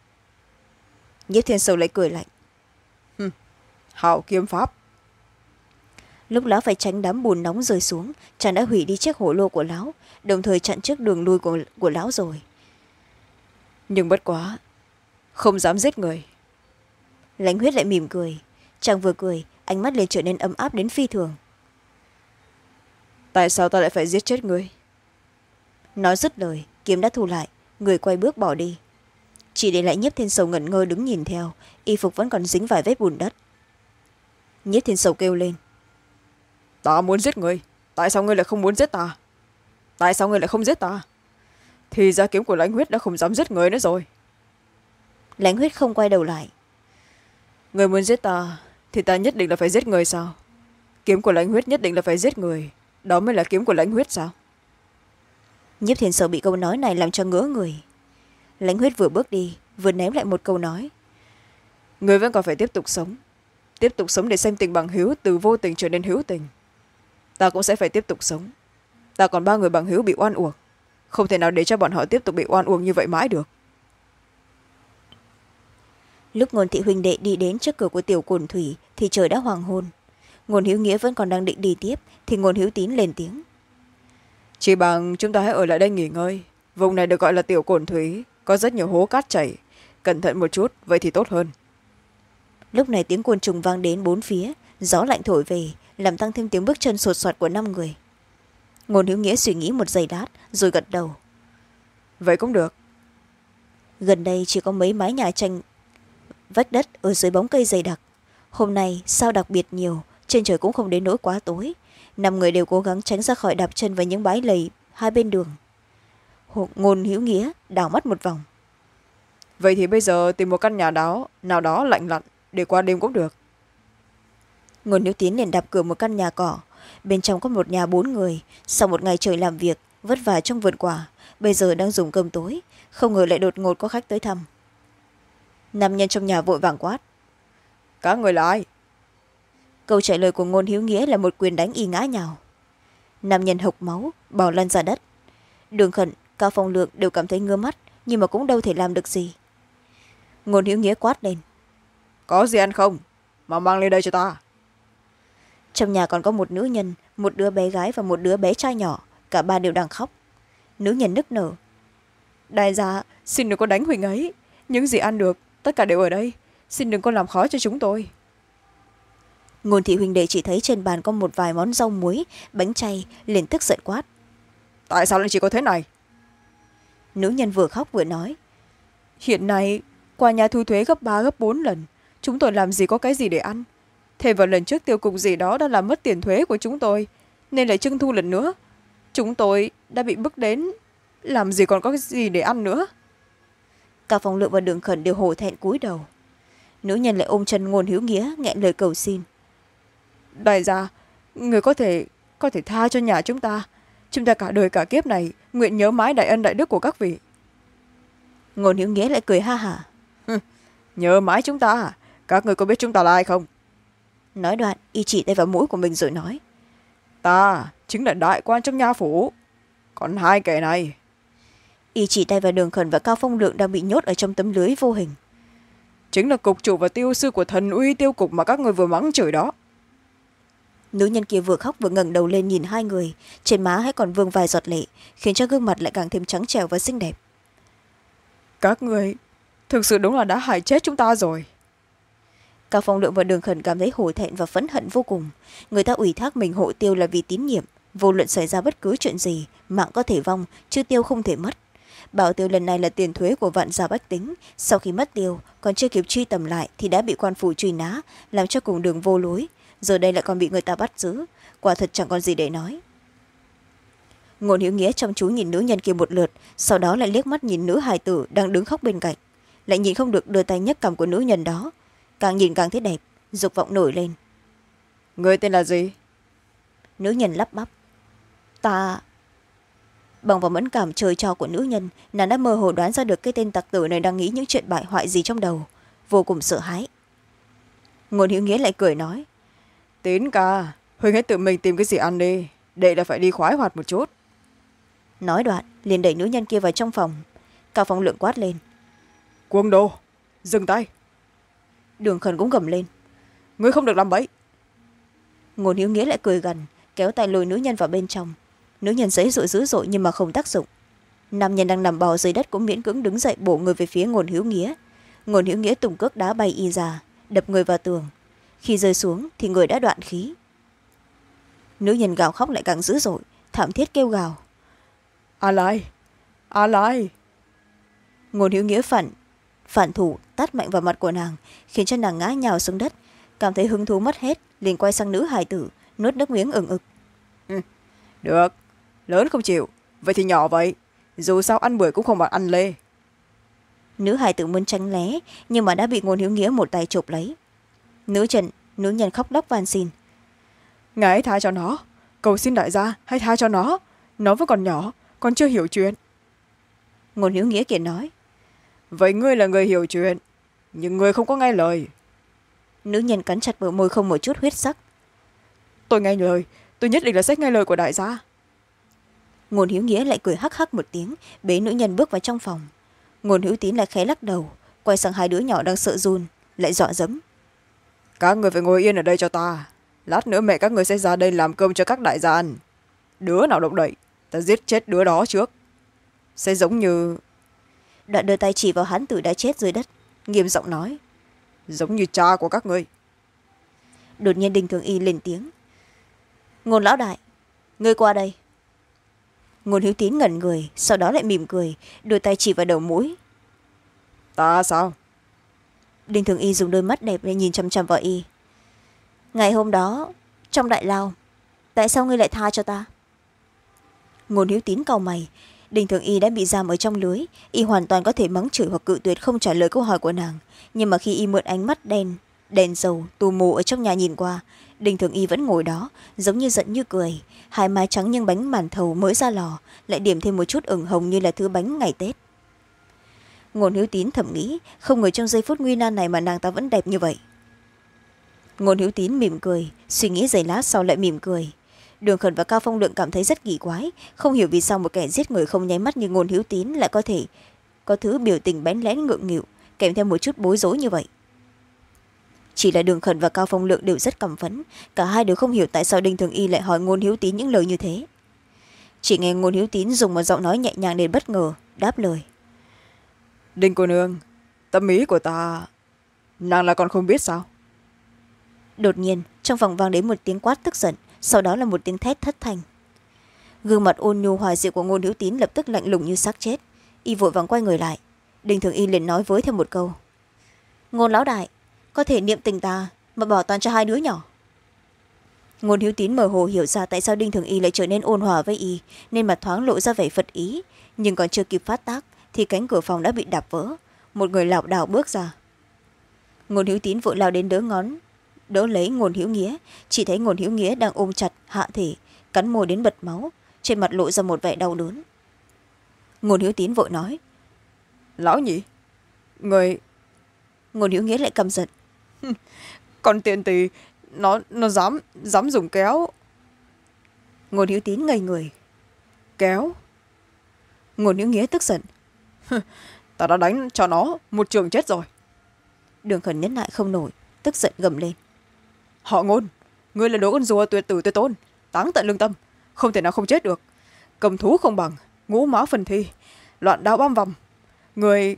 Nhiếp thiên sầu lại cười lạnh. Hạo kiếm pháp lúc lão phải tránh đám bùn nóng rơi xuống chàng đã hủy đi chiếc hổ lô của lão đồng thời chặn trước đường lui của, của lão rồi. Nhưng bất quá không dám giết người. Lãnh huyết lại mỉm cười. Chàng vừa cười ánh mắt liền trở nên ấm áp đến phi thường. Tại sao ta lại phải giết chết người? Nói dứt lời kiếm đã thu lại người quay bước bỏ đi. Chỉ để lại nhiếp thiên sầu ngẩn ngơ đứng nhìn theo y phục vẫn còn dính vài vết bùn đất. Nhiếp thiên sầu kêu lên ta muốn giết người. Tại sao ngươi lại không muốn giết ta? Tại sao ngươi lại không giết ta? Thì ra kiếm của lãnh huyết đã không dám giết người nữa rồi. Lãnh huyết không quay đầu lại. Người muốn giết ta thì ta nhất định là phải giết người sao? Kiếm của lãnh huyết nhất định là phải giết người. Đó mới là kiếm của lãnh huyết sao? Nhiếp thiên sở bị câu nói này làm cho ngỡ người. Lãnh huyết vừa bước đi vừa ném lại một câu nói. Người vẫn còn phải tiếp tục sống. Tiếp tục sống để xem tình bằng hiếu từ vô tình trở nên hữu tình ta cũng sẽ phải tiếp tục sống. Ta còn ba người bằng hiếu bị oan uổng. Không thể nào để cho bọn họ tiếp tục bị oan uổng như vậy mãi được. Lúc ngôn thị huynh đệ đi đến trước cửa của tiểu cồn thủy thì trời đã hoàng hôn. Ngôn hiếu nghĩa vẫn còn đang định đi tiếp thì ngôn hiếu tín lên tiếng. Chỉ bằng chúng ta hãy ở lại đây nghỉ ngơi. Vùng này được gọi là tiểu cồn thủy có rất nhiều hố cát chảy. Cẩn thận một chút vậy thì tốt hơn. Lúc này tiếng côn trùng vang đến bốn phía gió lạnh thổi về làm tăng thêm tiếng bước chân sột soạt của năm người. Ngôn hiếu nghĩa suy nghĩ một giây đát rồi gật đầu. Vậy cũng được. Gần đây chỉ có mấy mái nhà tranh vách đất ở dưới bóng cây dày đặc. Hôm nay sao đặc biệt nhiều trên trời cũng không đến nỗi quá tối. Năm người đều cố gắng tránh ra khỏi đạp chân vào những bãi lầy hai bên đường. Ngôn hữu nghĩa đảo mắt một vòng. Vậy thì bây giờ tìm một căn nhà đó nào đó lạnh lặn để qua đêm cũng được ngôn hữu tiến liền đạp cửa một căn nhà cỏ. Bên trong có một nhà bốn người. Sau một ngày trời làm việc vất vả trong vườn quả bây giờ đang dùng cơm tối. Không ngờ lại đột ngột có khách tới thăm. Nam nhân trong nhà vội vàng quát. Các người là ai? Câu trả lời của ngôn hiếu nghĩa là một quyền đánh y ngã nhào. Nam nhân hộc máu bỏ lăn ra đất. Đường khẩn cao phong lượng đều cảm thấy ngơ mắt nhưng mà cũng đâu thể làm được gì. Ngôn hiếu nghĩa quát lên. Có gì ăn không? Mà mang lên đây cho ta trong nhà còn có một nữ nhân một đứa bé gái và một đứa bé trai nhỏ. Cả ba đều đang khóc. Nữ nhân nức nở. Đại gia xin đừng có đánh huỳnh ấy. Những gì ăn được tất cả đều ở đây. Xin đừng có làm khó cho chúng tôi. Ngôn thị huỳnh đệ chỉ thấy trên bàn có một vài món rau muối bánh chay liền tức giận quát. Tại sao lại chỉ có thế này? Nữ nhân vừa khóc vừa nói. Hiện nay qua nhà thu thuế gấp ba gấp bốn lần. Chúng tôi làm gì có cái gì để ăn thêm vào lần trước tiêu cục gì đó đã làm mất tiền thuế của chúng tôi nên lại trưng thu lần nữa. Chúng tôi đã bị bức đến làm gì còn có cái gì để ăn nữa. Cả phòng lượng và đường khẩn đều hổ thẹn cúi đầu. Nữ nhân lại ôm chân ngôn hiếu nghĩa nghẹn lời cầu xin. Đại gia người có thể có thể tha cho nhà chúng ta. Chúng ta cả đời cả kiếp này nguyện nhớ mãi đại ân đại đức của các vị. Ngôn hiếu nghĩa lại cười ha hả. Nhớ mãi chúng ta à? các người có biết chúng ta là ai không nói đoạn y chỉ tay vào mũi của mình rồi nói. Ta chính là đại quan trong nhà phủ. Còn hai kẻ này. Y chỉ tay vào đường khẩn và cao phong lượng đang bị nhốt ở trong tấm lưới vô hình. Chính là cục chủ và tiêu sư của thần uy tiêu cục mà các người vừa mắng chửi đó. Nữ nhân kia vừa khóc vừa ngẩng đầu lên nhìn hai người. Trên má hãy còn vương vài giọt lệ khiến cho gương mặt lại càng thêm trắng trẻo và xinh đẹp. Các người thực sự đúng là đã hại chết chúng ta rồi cao phong lượng và đường khẩn cảm thấy hổ thẹn và phẫn hận vô cùng. Người ta ủy thác mình hộ tiêu là vì tín nhiệm. Vô luận xảy ra bất cứ chuyện gì, mạng có thể vong, chứ tiêu không thể mất. Bảo tiêu lần này là tiền thuế của vạn gia bách tính. Sau khi mất tiêu, còn chưa kịp truy tầm lại thì đã bị quan phủ truy ná làm cho cùng đường vô lối. Giờ đây lại còn bị người ta bắt giữ. Quả thật chẳng còn gì để nói. Ngôn hiếu nghĩa chăm chú nhìn nữ nhân kia một lượt, sau đó lại liếc mắt nhìn nữ hài tử đang đứng khóc bên cạnh. Lại nhìn không được đưa tay nhấc cầm của nữ nhân đó càng nhìn càng thấy đẹp dục vọng nổi lên. Người tên là gì? Nữ nhân lắp bắp. Ta bằng vào mẫn cảm trời trò của nữ nhân nàng đã mơ hồ đoán ra được cái tên tặc tử này đang nghĩ những chuyện bại hoại gì trong đầu. Vô cùng sợ hãi. Ngôn hữu nghĩa lại cười nói tín ca huynh hãy tự mình tìm cái gì ăn đi đệ là phải đi khoái hoạt một chút. Nói đoạn liền đẩy nữ nhân kia vào trong phòng. Cao phong lượng quát lên quân đô dừng tay đường khẩn cũng gầm lên. Ngươi không được làm bẫy ngôn hiếu nghĩa lại cười gần kéo tay lôi nữ nhân vào bên trong. Nữ nhân giấy dội dữ dội nhưng mà không tác dụng. Nam nhân đang nằm bò dưới đất cũng miễn cưỡng đứng dậy bổ người về phía ngôn hiếu nghĩa. Ngôn hiếu nghĩa tùng cước đá bay y ra đập người vào tường. Khi rơi xuống thì người đã đoạn khí. Nữ nhân gào khóc lại càng dữ dội thảm thiết kêu gào. A lai! A lai! Ngôn hữu nghĩa phản phản thủ tát mạnh vào mặt của nàng khiến cho nàng ngã nhào xuống đất. Cảm thấy hứng thú mất hết liền quay sang nữ hài tử nuốt nước miếng ừng ực. Ừ, được lớn không chịu vậy thì nhỏ vậy dù sao ăn bưởi cũng không bằng ăn lê. Nữ hài tử muốn tránh lé nhưng mà đã bị ngôn hiếu nghĩa một tay chụp lấy. Nữ trần nữ nhân khóc lóc van xin. Ngài tha cho nó cầu xin đại gia hãy tha cho nó nó vẫn còn nhỏ còn chưa hiểu chuyện. Ngôn hiếu nghĩa kiệt nói vậy ngươi là người hiểu chuyện nhưng ngươi không có nghe lời. Nữ nhân cắn chặt bờ môi không một chút huyết sắc. Tôi nghe lời tôi nhất định là sẽ nghe lời của đại gia. Ngôn hiếu nghĩa lại cười hắc hắc một tiếng bế nữ nhân bước vào trong phòng. Ngôn hữu tín lại khẽ lắc đầu quay sang hai đứa nhỏ đang sợ run lại dọa dẫm. Các người phải ngồi yên ở đây cho ta lát nữa mẹ các người sẽ ra đây làm cơm cho các đại gia ăn. Đứa nào động đậy ta giết chết đứa đó trước. Sẽ giống như đoạn đưa tay chỉ vào hán tử đã chết dưới đất nghiêm giọng nói. Giống như cha của các người đột nhiên đinh thường y lên tiếng. Ngôn lão đại ngươi qua đây. Ngôn hiếu tín ngẩn người sau đó lại mỉm cười đưa tay chỉ vào đầu mũi. Ta sao? Đinh thường y dùng đôi mắt đẹp để nhìn chăm chăm vào y. Ngày hôm đó trong đại lao tại sao ngươi lại tha cho ta? Ngôn hiếu tín cầu mày đinh thường y đã bị giam ở trong lưới. Y hoàn toàn có thể mắng chửi hoặc cự tuyệt không trả lời câu hỏi của nàng. Nhưng mà khi y mượn ánh mắt đen, đèn dầu, tù mù ở trong nhà nhìn qua, đinh thường y vẫn ngồi đó, giống như giận như cười. Hai má trắng nhưng bánh màn thầu mới ra lò, lại điểm thêm một chút ửng hồng như là thứ bánh ngày tết. Ngôn Hữu tín thầm nghĩ, không ngờ trong giây phút nguy nan này mà nàng ta vẫn đẹp như vậy. Ngôn Hữu tín mỉm cười, suy nghĩ giày lát sau lại mỉm cười đường khẩn và cao phong lượng cảm thấy rất kỳ quái không hiểu vì sao một kẻ giết người không nháy mắt như ngôn hiếu tín lại có thể có thứ biểu tình bén lén ngượng nghịu kèm theo một chút bối rối như vậy. Chỉ là đường khẩn và cao phong lượng đều rất cảm phấn cả hai đều không hiểu tại sao đinh thường y lại hỏi ngôn hiếu tín những lời như thế. Chỉ nghe ngôn hiếu tín dùng một giọng nói nhẹ nhàng đến bất ngờ đáp lời. Đinh cô nương tâm ý của ta nàng là còn không biết sao? Đột nhiên trong phòng vang đến một tiếng quát tức giận sau đó là một tiếng thét thất thanh. Gương mặt ôn nhu hòa diệu của ngôn hữu tín lập tức lạnh lùng như xác chết. Y vội vàng quay người lại. Đinh thường y liền nói với thêm một câu. Ngôn lão đại, có thể niệm tình ta mà bảo toàn cho hai đứa nhỏ. Ngôn hữu tín mơ hồ hiểu ra tại sao đinh thường y lại trở nên ôn hòa với y, nên mặt thoáng lộ ra vẻ phật ý. Nhưng còn chưa kịp phát tác, thì cánh cửa phòng đã bị đạp vỡ. Một người lảo đảo bước ra. Ngôn hữu tín vội lao đến đỡ ngón đỡ lấy ngôn hữu nghĩa. Chỉ thấy ngôn hữu nghĩa đang ôm chặt hạ thể cắn môi đến bật máu trên mặt lộ ra một vẻ đau đớn. Ngôn hữu tín vội nói lão nhỉ? Người ngôn hữu nghĩa lại căm giận con tiện tỳ nó nó dám dám dùng kéo. Ngôn hữu tín ngây người. Kéo? Ngôn hữu nghĩa tức giận ta đã đánh cho nó một trường chết rồi. Đường khẩn nhấn lại không nổi tức giận gầm lên họ ngôn ngươi là đỗ con rùa tuyệt tử tuyệt tôn, táng tận lương tâm, không thể nào không chết được. Cầm thú không bằng, ngũ máu phần thi, loạn đao băm vòng. Người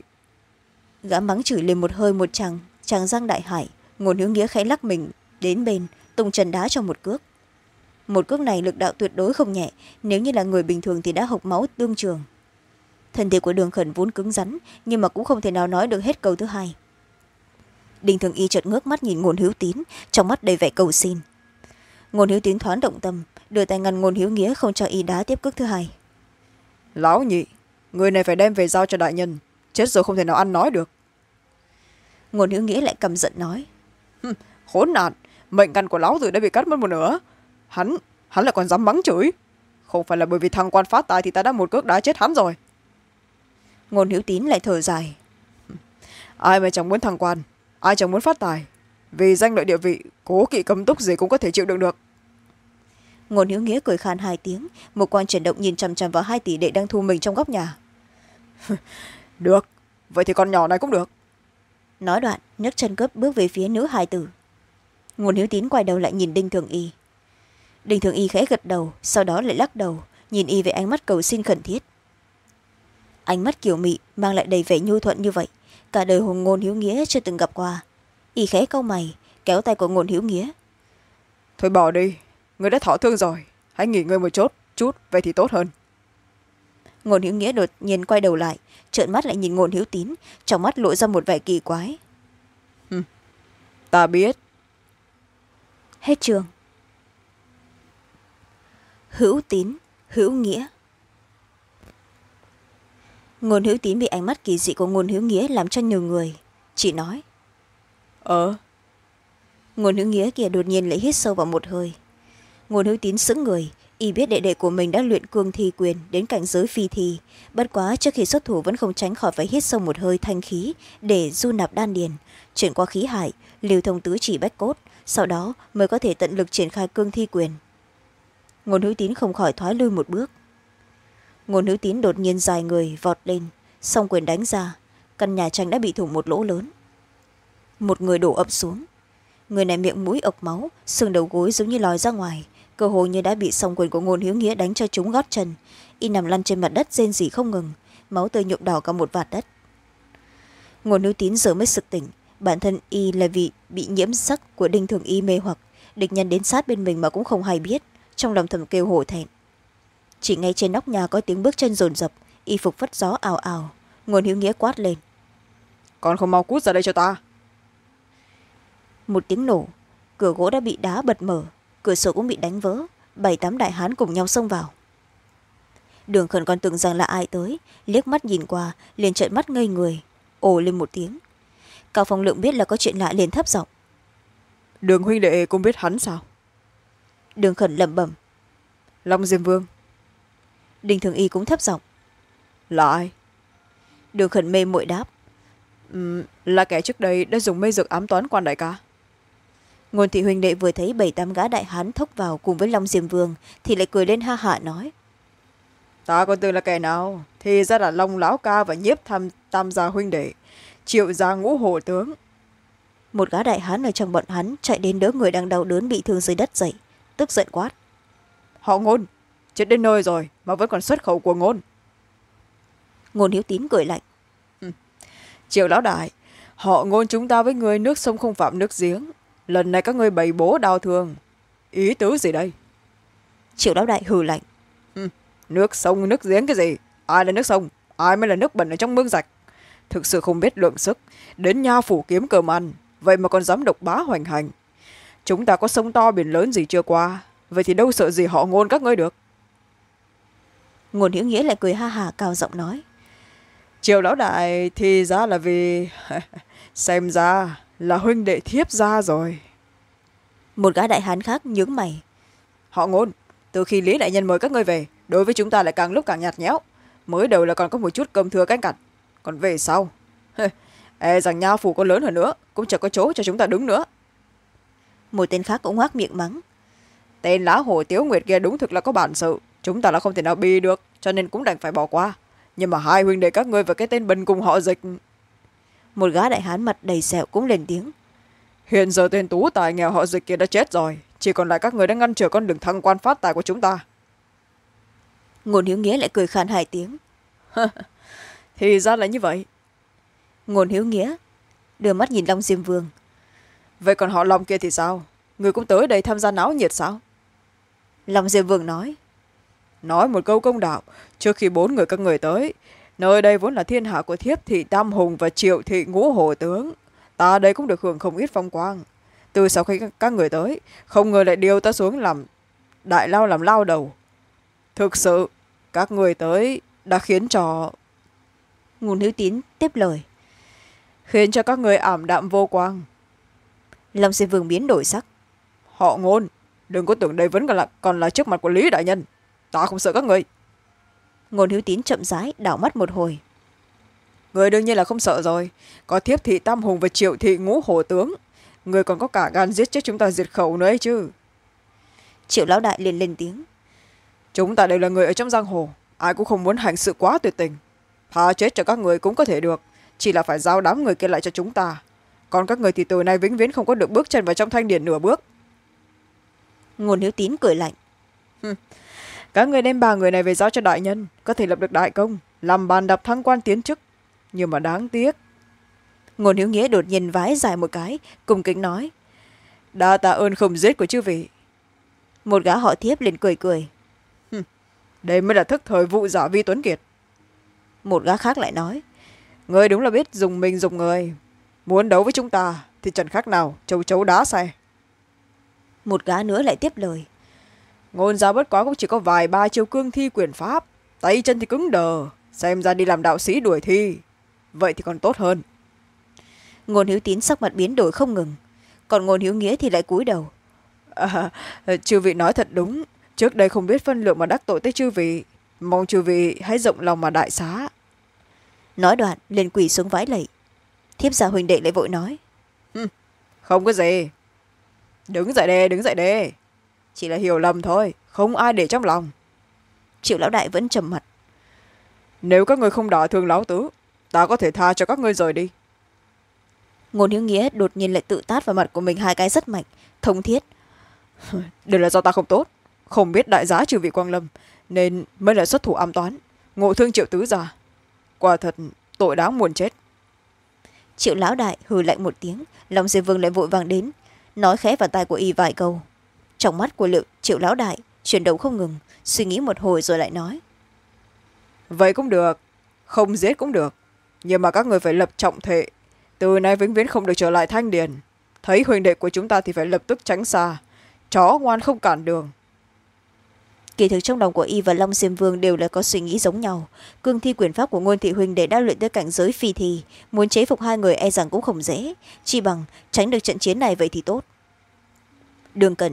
gã mắng chửi lên một hơi một chàng chàng giang đại hải, ngôn hữu nghĩa khẽ lắc mình, đến bên, tung chân đá cho một cước. Một cước này lực đạo tuyệt đối không nhẹ, nếu như là người bình thường thì đã hộc máu tương trường. Thân thể của đường khẩn vốn cứng rắn, nhưng mà cũng không thể nào nói được hết câu thứ hai đinh thường y chợt ngước mắt nhìn ngôn hữu tín trong mắt đầy vẻ cầu xin. Ngôn hữu tín thoáng động tâm đưa tay ngăn ngôn hữu nghĩa không cho y đá tiếp cước thứ hai. Lão nhị người này phải đem về giao cho đại nhân chết rồi không thể nào ăn nói được. Ngôn hữu nghĩa lại cầm giận nói. Khốn nạn mệnh căn của lão tử đã bị cắt mất một nửa. Hắn hắn lại còn dám mắng chửi. Không phải là bởi vì thằng quan phát tài thì ta đã một cước đá chết hắn rồi. Ngôn hữu tín lại thở dài. Ai mà chẳng muốn thằng quan ai chẳng muốn phát tài vì danh lợi địa vị cố kỵ cấm túc gì cũng có thể chịu đựng được. Ngôn hữu nghĩa cười khan hai tiếng một quan chuyển động nhìn chằm chằm vào hai tỷ đệ đang thu mình trong góc nhà. *laughs* Được vậy thì con nhỏ này cũng được. Nói đoạn nhấc chân cướp bước về phía nữ hài tử. Ngôn hiếu tín quay đầu lại nhìn đinh thường y. Đinh thường y khẽ gật đầu sau đó lại lắc đầu nhìn y với ánh mắt cầu xin khẩn thiết. Ánh mắt kiểu mị mang lại đầy vẻ nhu thuận như vậy cả đời hùng ngôn hiếu nghĩa chưa từng gặp qua. Y khẽ câu mày kéo tay của ngôn hiếu nghĩa. Thôi bỏ đi người đã thọ thương rồi hãy nghỉ ngơi một chút chút vậy thì tốt hơn. Ngôn hữu nghĩa đột nhiên quay đầu lại trợn mắt lại nhìn ngôn hữu tín trong mắt lộ ra một vẻ kỳ quái. Ta biết. Hết trường. Hữu tín hữu nghĩa ngôn hữu tín bị ánh mắt kỳ dị của ngôn hữu nghĩa làm cho nhiều người. Chỉ nói. Ờ. Ngôn hữu nghĩa kia đột nhiên lại hít sâu vào một hơi. Ngôn hữu tín sững người y biết đệ đệ của mình đã luyện cương thi quyền đến cảnh giới phi thi. Bất quá trước khi xuất thủ vẫn không tránh khỏi phải hít sâu một hơi thanh khí để du nạp đan điền. Chuyển qua khí hải lưu thông tứ chỉ bách cốt sau đó mới có thể tận lực triển khai cương thi quyền. Ngôn hữu tín không khỏi thoái lui một bước ngôn hữu tín đột nhiên dài người, vọt lên xong quyền đánh ra, căn nhà tranh đã bị thủng một lỗ lớn. Một người đổ ập xuống. Người này miệng mũi ộc máu, xương đầu gối giống như lòi ra ngoài, cơ hồ như đã bị song quyền của ngôn hiếu nghĩa đánh cho chúng gót chân. Y nằm lăn trên mặt đất, rên rỉ không ngừng, máu tươi nhuộm đỏ cả một vạt đất. Ngôn hiếu tín giờ mới sực tỉnh, bản thân y là vì bị nhiễm sắc của đinh thường y mê hoặc, địch nhân đến sát bên mình mà cũng không hay biết, trong lòng thầm kêu hổ thẹn chỉ ngay trên nóc nhà có tiếng bước chân rồn rập y phục vất gió ào ào ngôn hiếu nghĩa quát lên. Còn không mau cút ra đây cho ta. Một tiếng nổ cửa gỗ đã bị đá bật mở cửa sổ cũng bị đánh vỡ bảy tám đại hán cùng nhau xông vào. Đường khẩn còn tưởng rằng là ai tới liếc mắt nhìn qua liền trợn mắt ngây người ồ lên một tiếng. Cao phong lượng biết là có chuyện lạ liền thấp giọng. Đường huynh đệ cũng biết hắn sao? Đường khẩn lẩm bẩm. Long diêm vương đinh thường y cũng thấp giọng. Là ai đường khẩn mê mội đáp. Um, là kẻ trước đây đã dùng mê dược ám toán quan đại ca. Ngôn thị huynh đệ vừa thấy bảy tám gã đại hán thốc vào cùng với long diêm vương thì lại cười lên ha hả nói. Ta còn tưởng là kẻ nào thì ra là long lão ca và nhiếp tham tam gia huynh đệ triệu gia ngũ hổ tướng. Một gã đại hán ở trong bọn hắn chạy đến đỡ người đang đau đớn bị thương dưới đất dậy tức giận quát. Họ ngôn chết đến nơi rồi mà vẫn còn xuất khẩu của ngôn. Ngôn hiếu tín cười lạnh. Triệu lão đại họ ngôn chúng ta với người nước sông không phạm nước giếng. Lần này các ngươi bày bố đau thương ý tứ gì đây? Triệu lão đại hừ lạnh. Nước sông nước giếng cái gì? Ai là nước sông? Ai mới là nước bẩn ở trong mương rạch? Thực sự không biết lượng sức. Đến nha phủ kiếm cơm ăn. Vậy mà còn dám độc bá hoành hành. Chúng ta có sông to biển lớn gì chưa qua? Vậy thì đâu sợ gì họ ngôn các ngươi được ngôn hiếu nghĩa lại cười ha hà cao giọng nói. Triều lão đại thì ra là vì *laughs* xem ra là huynh đệ thiếp ra rồi. Một gã đại hán khác nhướng mày. Họ ngôn từ khi lý đại nhân mời các ngươi về đối với chúng ta lại càng lúc càng nhạt nhẽo. Mới đầu là còn có một chút cơm thừa canh cặt còn về sau *laughs* e rằng nha phủ có lớn hơn nữa cũng chẳng có chỗ cho chúng ta đứng nữa. Một tên khác cũng ngoác miệng mắng. Tên lá hổ tiếu nguyệt kia đúng thực là có bản sự chúng ta là không thể nào bi được cho nên cũng đành phải bỏ qua. Nhưng mà hai huynh đệ các ngươi và cái tên bần cùng họ dịch. Một gã đại hán mặt đầy sẹo cũng lên tiếng. Hiện giờ tên tú tài nghèo họ dịch kia đã chết rồi. Chỉ còn lại các người đang ngăn trở con đường thăng quan phát tài của chúng ta. Ngôn hiếu nghĩa lại cười khan hai tiếng. *laughs* Thì ra là như vậy. Ngôn hiếu nghĩa đưa mắt nhìn long diêm vương. Vậy còn họ long kia thì sao? Người cũng tới đây tham gia náo nhiệt sao? Long diêm vương nói nói một câu công đạo trước khi bốn người các người tới. Nơi đây vốn là thiên hạ của thiếp thị tam hùng và triệu thị ngũ hồ tướng. Ta đây cũng được hưởng không ít phong quang. Từ sau khi các người tới không ngờ lại điều ta xuống làm đại lao làm lao đầu. Thực sự các người tới đã khiến cho ngôn hữu tín tiếp lời. Khiến cho các người ảm đạm vô quang. Long diêm vương biến đổi sắc. Họ ngôn đừng có tưởng đây vẫn còn là, còn là trước mặt của lý đại nhân ta không sợ các người. Ngôn hữu tín chậm rãi đảo mắt một hồi. Người đương nhiên là không sợ rồi. Có thiếp thị tam hùng và triệu thị ngũ hổ tướng. Người còn có cả gan giết chết chúng ta diệt khẩu nữa ấy chứ. Triệu lão đại liền lên tiếng. Chúng ta đều là người ở trong giang hồ. Ai cũng không muốn hành sự quá tuyệt tình. Tha chết cho các người cũng có thể được. Chỉ là phải giao đám người kia lại cho chúng ta. Còn các người thì từ nay vĩnh viễn không có được bước chân vào trong thanh điển nửa bước. Ngôn hiếu tín cười lạnh các người đem ba người này về giao cho đại nhân có thể lập được đại công làm bàn đạp thăng quan tiến chức. Nhưng mà đáng tiếc. Ngôn hiếu nghĩa đột nhiên vái dài một cái cùng kính nói đa tạ ơn không giết của chư vị. Một gã họ thiếp liền cười cười. Đây mới là thức thời vụ giả vi tuấn kiệt. Một gã khác lại nói người đúng là biết dùng mình dùng người. Muốn đấu với chúng ta thì chẳng khác nào châu chấu đá xe. Một gã nữa lại tiếp lời ngôn ra bất quá cũng chỉ có vài ba chiêu cương thi quyền pháp. Tay chân thì cứng đờ xem ra đi làm đạo sĩ đuổi thi. Vậy thì còn tốt hơn. Ngôn hiếu tín sắc mặt biến đổi không ngừng. Còn ngôn hiếu nghĩa thì lại cúi đầu. À, chư vị nói thật đúng. Trước đây không biết phân lượng mà đắc tội tới chư vị. Mong chư vị hãy rộng lòng mà đại xá. Nói đoạn liền quỳ xuống vái lạy. Thiếp gia huỳnh đệ lại vội nói. Không có gì. Đứng dậy đê đứng dậy đê chỉ là hiểu lầm thôi không ai để trong lòng. Triệu lão đại vẫn trầm mặt. Nếu các người không đả thương lão tứ ta có thể tha cho các ngươi rời đi. Ngôn hiếu nghĩa đột nhiên lại tự tát vào mặt của mình hai cái rất mạnh thông thiết. *laughs* Đây là do ta không tốt không biết đại giá trừ vị quang lâm nên mới là xuất thủ am toán ngộ thương triệu tứ già. Quả thật tội đáng muôn chết. Triệu lão đại hừ lạnh một tiếng lòng diệp vương lại vội vàng đến nói khẽ vào tai của y vài câu trong mắt của liệu triệu lão đại chuyển động không ngừng suy nghĩ một hồi rồi lại nói. Vậy cũng được không giết cũng được nhưng mà các người phải lập trọng thệ từ nay vĩnh viễn không được trở lại thanh điền. Thấy huỳnh đệ của chúng ta thì phải lập tức tránh xa chó ngoan không cản đường. Kỳ thực trong lòng của y và long diêm vương đều là có suy nghĩ giống nhau. Cương thi quyền pháp của ngôn thị huynh để đã luyện tới cảnh giới phi thì muốn chế phục hai người e rằng cũng không dễ. Chi bằng tránh được trận chiến này vậy thì tốt. Đường cận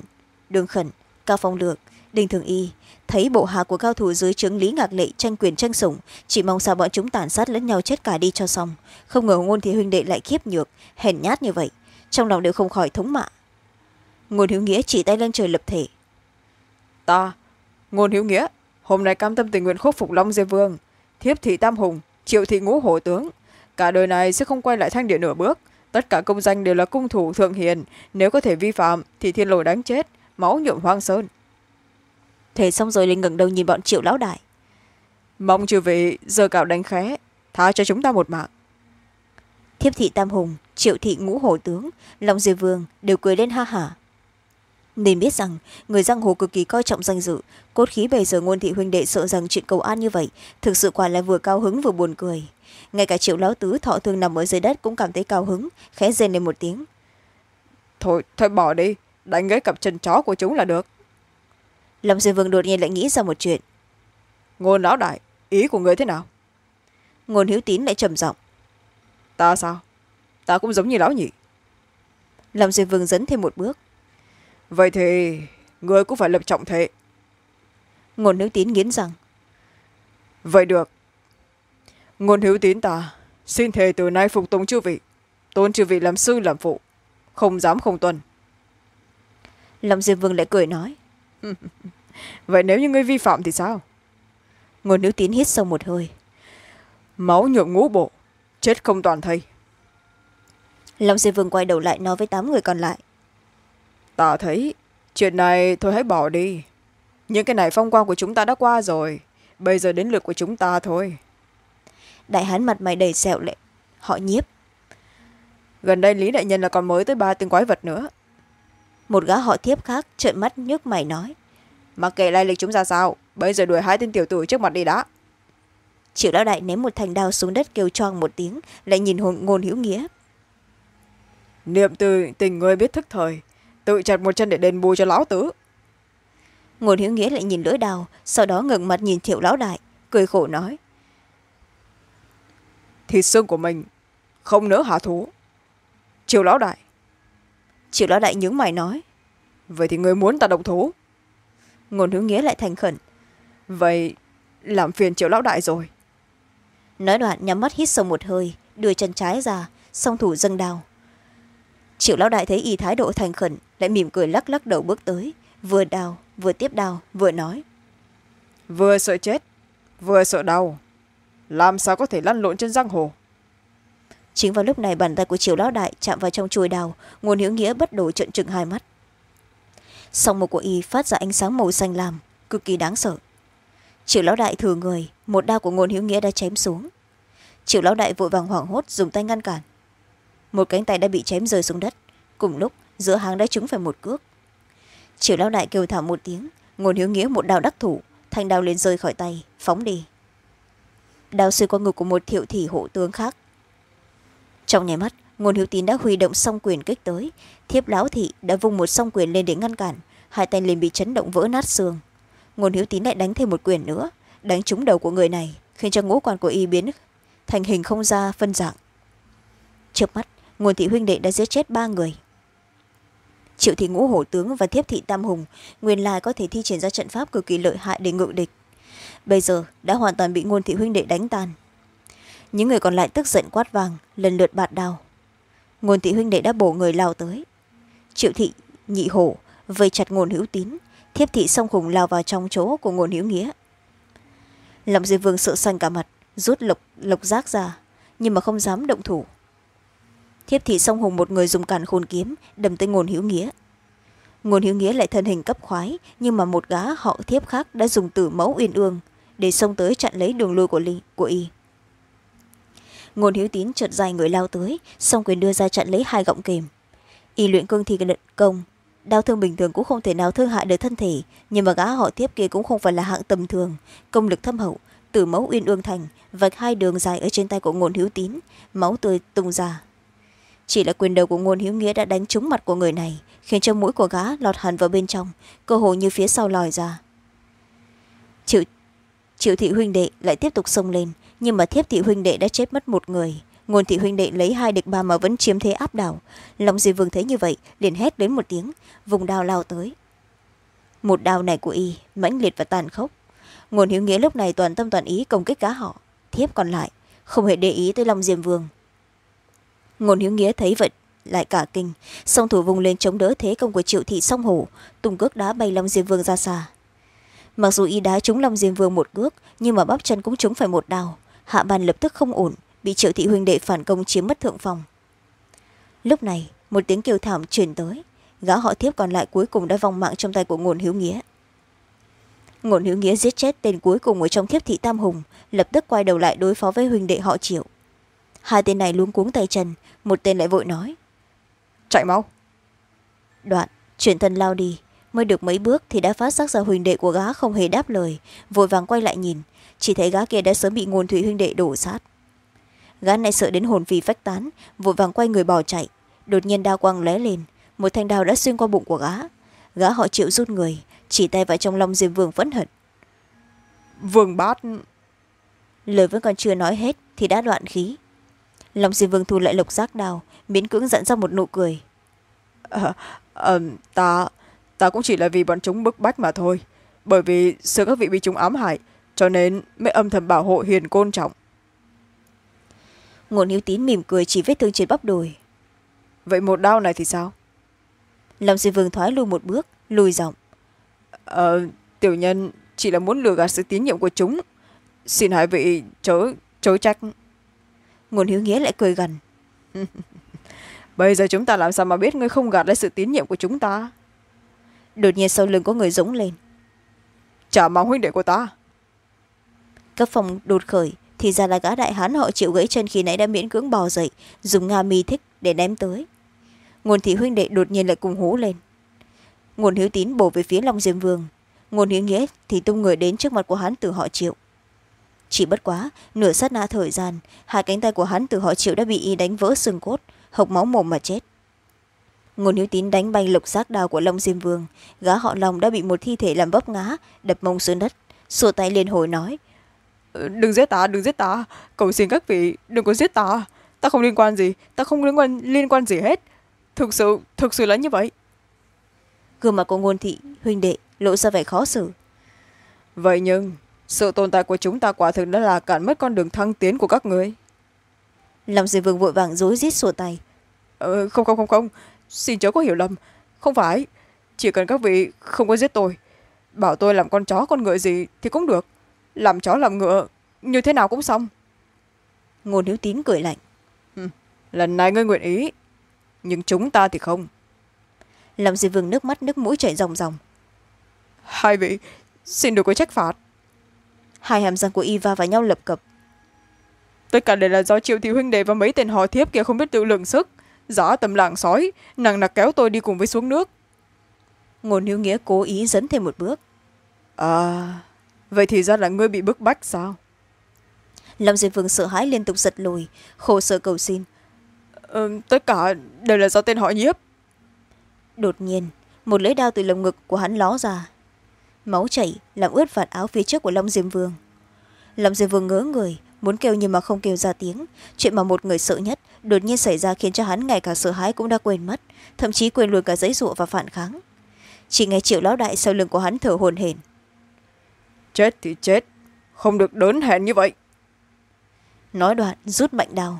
đường khẩn, cao phong lược. Đinh thường y thấy bộ hạ của cao thủ dưới trướng lý ngạc lệ tranh quyền tranh sủng, chỉ mong sao bọn chúng tàn sát lẫn nhau chết cả đi cho xong. Không ngờ ngôn thị huynh đệ lại khiếp nhược, hèn nhát như vậy. Trong lòng đều không khỏi thống mạ. Ngôn hiếu nghĩa chỉ tay lên trời lập thể. Ta, ngôn hiếu nghĩa, hôm nay cam tâm tình nguyện khôi phục long diê vương, thiếp thị tam hùng, triệu thị ngũ hổ tướng. Cả đời này sẽ không quay lại thanh địa nửa bước. Tất cả công danh đều là cung thủ thượng hiền. Nếu có thể vi phạm thì thiên lôi đáng chết máu nhuộm hoang sơn thể xong rồi liền ngẩng đầu nhìn bọn triệu lão đại. Mong chư vị giờ cạo đánh khé tha cho chúng ta một mạng. Thiếp thị tam hùng triệu thị ngũ hổ tướng long diê vương đều cười lên ha hả. Nên biết rằng người giang hồ cực kỳ coi trọng danh dự cốt khí bây giờ ngôn thị huynh đệ sợ rằng chuyện cầu an như vậy thực sự quả là vừa cao hứng vừa buồn cười. Ngay cả triệu lão tứ thọ thương nằm ở dưới đất cũng cảm thấy cao hứng khẽ rên lên một tiếng. Thôi thôi bỏ đi đánh gãy cặp chân chó của chúng là được. Lâm diên vương đột nhiên lại nghĩ ra một chuyện. Ngôn lão đại ý của người thế nào? Ngôn hiếu tín lại trầm giọng. Ta sao? Ta cũng giống như lão nhị lâm diên vương dẫn thêm một bước. Vậy thì người cũng phải lập trọng thệ ngôn hiếu tín nghiến rằng. Vậy được. Ngôn hiếu tín ta xin thề từ nay phục tùng chư vị. Tôn chư vị làm sư làm phụ không dám không tuân lâm diên vương lại cười nói. *laughs* Vậy nếu như ngươi vi phạm thì sao? Ngôn hiếu tín hít sâu một hơi. Máu nhuộm ngũ bộ chết không toàn thây. Lâm diên vương quay đầu lại nói với tám người còn lại. Ta thấy chuyện này thôi hãy bỏ đi. Những cái này phong quang của chúng ta đã qua rồi bây giờ đến lượt của chúng ta thôi. Đại hán mặt mày đầy sẹo lệ họ nhiếp. Gần đây lý đại nhân là còn mới tới ba tên quái vật nữa một gã họ thiếp khác trợn mắt nhức mày nói. Mặc kệ lai lịch chúng ra sao bây giờ đuổi hai tên tiểu tử trước mặt đi đã. Triệu lão đại ném một thành đao xuống đất kêu choang một tiếng lại nhìn hồn ngôn hữu nghĩa. Niệm từ tình người biết thức thời tự chặt một chân để đền bù cho lão tứ. Ngôn hữu nghĩa lại nhìn lưỡi đào sau đó ngẩng mặt nhìn thiệu lão đại cười khổ nói. Thịt xương của mình không nỡ hạ thú. Triều lão đại triệu lão đại nhướng mày nói. Vậy thì người muốn ta động thú ngôn hữu nghĩa lại thành khẩn. Vậy làm phiền triệu lão đại rồi. Nói đoạn nhắm mắt hít sâu một hơi đưa chân trái ra song thủ dâng đào triệu lão đại thấy y thái độ thành khẩn lại mỉm cười lắc lắc đầu bước tới vừa đào vừa tiếp đào vừa nói. Vừa sợ chết vừa sợ đau. Làm sao có thể lăn lộn trên giang hồ chính vào lúc này bàn tay của triều lão đại chạm vào trong chuôi đào nguồn hữu nghĩa bất đổ trận trừng hai mắt. Song một của y phát ra ánh sáng màu xanh lam, cực kỳ đáng sợ. Triệu lão đại thừa người, một đao của ngôn hiếu nghĩa đã chém xuống. Triệu lão đại vội vàng hoảng hốt, dùng tay ngăn cản. Một cánh tay đã bị chém rơi xuống đất. Cùng lúc, giữa hàng đã trúng phải một cước. Triệu lão đại kêu thảm một tiếng, ngôn hiếu nghĩa một đao đắc thủ, thanh đao lên rơi khỏi tay, phóng đi. Đao xuyên qua ngực của một thiệu thị hộ tướng khác trong nháy mắt, ngôn hiếu tín đã huy động song quyền kích tới. Thiếp lão thị đã vung một song quyền lên để ngăn cản, hai tay liền bị chấn động vỡ nát xương. Ngôn hiếu tín lại đánh thêm một quyền nữa, đánh trúng đầu của người này, khiến cho ngũ quan của y biến thành hình không ra phân dạng. Trước mắt nguồn thị huynh đệ đã giết chết ba người. Triệu thị ngũ hổ tướng và thiếp thị tam hùng nguyên lai có thể thi triển ra trận pháp cực kỳ lợi hại để ngự địch. Bây giờ đã hoàn toàn bị ngôn thị huynh đệ đánh tan những người còn lại tức giận quát vàng lần lượt bạt đào. Ngôn thị huynh đệ đã bổ người lao tới. Triệu thị nhị hổ vây chặt ngôn hữu tín thiếp thị song khủng lao vào trong chỗ của ngôn hữu nghĩa. Lòng diệp vương sợ xanh cả mặt rút lộc, lộc giác ra nhưng mà không dám động thủ. Thiếp thị song hùng một người dùng càn khôn kiếm đâm tới ngôn hữu nghĩa. Ngôn hữu nghĩa lại thân hình cấp khoái nhưng mà một gá họ thiếp khác đã dùng tử mẫu uyên ương để xông tới chặn lấy đường lui của, ly, của y ngôn hiếu tín chợt dài người lao tới song quyền đưa ra chặn lấy hai gọng kềm. Y luyện cương thì lận công đau thương bình thường cũng không thể nào thương hại được thân thể nhưng mà gã họ tiếp kia cũng không phải là hạng tầm thường. Công lực thâm hậu tử mẫu uyên ương thành vạch hai đường dài ở trên tay của ngôn hiếu tín máu tươi tung ra. Chỉ là quyền đầu của ngôn hiếu nghĩa đã đánh trúng mặt của người này khiến cho mũi của gã lọt hẳn vào bên trong cơ hồ như phía sau lòi ra. Triệu, triệu thị huynh đệ lại tiếp tục xông lên nhưng mà thiếp thị huynh đệ đã chết mất một người. Ngôn thị huynh đệ lấy hai địch ba mà vẫn chiếm thế áp đảo. Lòng di vương thấy như vậy, liền hét đến một tiếng, vùng đao lao tới. Một đao này của y, mãnh liệt và tàn khốc. Ngôn hiếu nghĩa lúc này toàn tâm toàn ý công kích cá họ. Thiếp còn lại, không hề để ý tới long diêm vương. Ngôn hiếu nghĩa thấy vậy, lại cả kinh. Song thủ vùng lên chống đỡ thế công của triệu thị song hổ, tung cước đá bay long diêm vương ra xa. Mặc dù y đá trúng long diêm vương một cước, nhưng mà bắp chân cũng trúng phải một đao hạ bàn lập tức không ổn bị triệu thị huynh đệ phản công chiếm mất thượng phòng. Lúc này một tiếng kêu thảm truyền tới gã họ thiếp còn lại cuối cùng đã vong mạng trong tay của ngôn hiếu nghĩa. Ngôn hiếu nghĩa giết chết tên cuối cùng ở trong thiếp thị tam hùng lập tức quay đầu lại đối phó với huynh đệ họ triệu. Hai tên này luống cuống tay chân một tên lại vội nói chạy mau. Đoạn chuyển thân lao đi mới được mấy bước thì đã phát giác ra huynh đệ của gã không hề đáp lời vội vàng quay lại nhìn chỉ thấy gã kia đã sớm bị ngôn thủy huynh đệ đổ sát. Gã này sợ đến hồn phì phách tán vội vàng quay người bỏ chạy. Đột nhiên đao quang lóe lên một thanh đao đã xuyên qua bụng của gã. Gã họ chịu rút người chỉ tay vào trong lòng diêm vương phẫn hận. Vương bát. Lời vẫn còn chưa nói hết thì đã đoạn khí. Lòng diêm vương thu lại lục giác đào miễn cưỡng dẫn ra một nụ cười. À, à, ta ta cũng chỉ là vì bọn chúng bức bách mà thôi. Bởi vì sợ các vị bị chúng ám hại cho nên mới âm thầm bảo hộ hiền côn trọng. Ngôn hiếu tín mỉm cười chỉ vết thương trên bắp đùi. Vậy một đau này thì sao? Lòng diêm vương thoái lui một bước lùi giọng. Ờ, tiểu nhân chỉ là muốn lừa gạt sự tín nhiệm của chúng. Xin hai vị chớ chớ trách. Ngôn hiếu nghĩa lại cười gần. *laughs* Bây giờ chúng ta làm sao mà biết ngươi không gạt lấy sự tín nhiệm của chúng ta? Đột nhiên sau lưng có người giống lên. Trả máu huynh đệ của ta các phòng đột khởi, thì ra là gã đại hán họ chịu gãy chân khi nãy đã miễn cưỡng bò dậy, dùng nga mi thích để ném tới. Nguồn thị huynh đệ đột nhiên lại cùng hú lên. Nguồn hiếu tín bổ về phía long diêm vương. Nguồn hiếu nghĩa thì tung người đến trước mặt của hắn từ họ triệu. Chỉ bất quá, nửa sát na thời gian, hai cánh tay của hắn từ họ triệu đã bị y đánh vỡ xương cốt, hộc máu mồm mà chết. Ngôn hiếu tín đánh bay lục giác đào của long diêm vương. Gã họ long đã bị một thi thể làm vấp ngã, đập mông xuống đất. Xua tay liên hồi nói đừng giết ta đừng giết ta. Cầu xin các vị đừng có giết ta. Ta không liên quan gì ta không liên quan liên quan gì hết. Thực sự thực sự là như vậy. Gương mặt của ngôn thị huynh đệ lộ ra vẻ khó xử. Vậy nhưng sự tồn tại của chúng ta quả thực đã là cản mất con đường thăng tiến của các người. Lòng diệp vương vội vàng rối rít sổ tay. Ờ, không không không không. Xin chớ có hiểu lầm. Không phải. Chỉ cần các vị không có giết tôi bảo tôi làm con chó con ngựa gì thì cũng được làm chó làm ngựa như thế nào cũng xong. Ngôn hiếu tín cười lạnh. Lần này ngươi nguyện ý nhưng chúng ta thì không. Lòng diệp vương nước mắt nước mũi chảy ròng ròng. Hai vị xin đừng có trách phạt. Hai hàm răng của y va vào nhau lập cập. Tất cả đều là do triệu thị huynh đệ và mấy tên họ thiếp kia không biết tự lượng sức. Giả tầm làng sói nặng nặc kéo tôi đi cùng với xuống nước. Ngôn hữu nghĩa cố ý dẫn thêm một bước. À vậy thì ra là ngươi bị bức bách sao? Lâm diệp vương sợ hãi liên tục giật lùi khổ sở cầu xin. Ừ, tất cả đều là do tên họ nhiếp. Đột nhiên một lưỡi đao từ lồng ngực của hắn ló ra. Máu chảy làm ướt vạt áo phía trước của long diêm vương. Long diêm vương ngớ người muốn kêu nhưng mà không kêu ra tiếng. Chuyện mà một người sợ nhất đột nhiên xảy ra khiến cho hắn ngay cả sợ hãi cũng đã quên mất thậm chí quên luôn cả giấy dụa và phản kháng. Chỉ nghe triệu lão đại sau lưng của hắn thở hồn hển chết thì chết. Không được đớn hẹn như vậy. Nói đoạn rút mạnh đào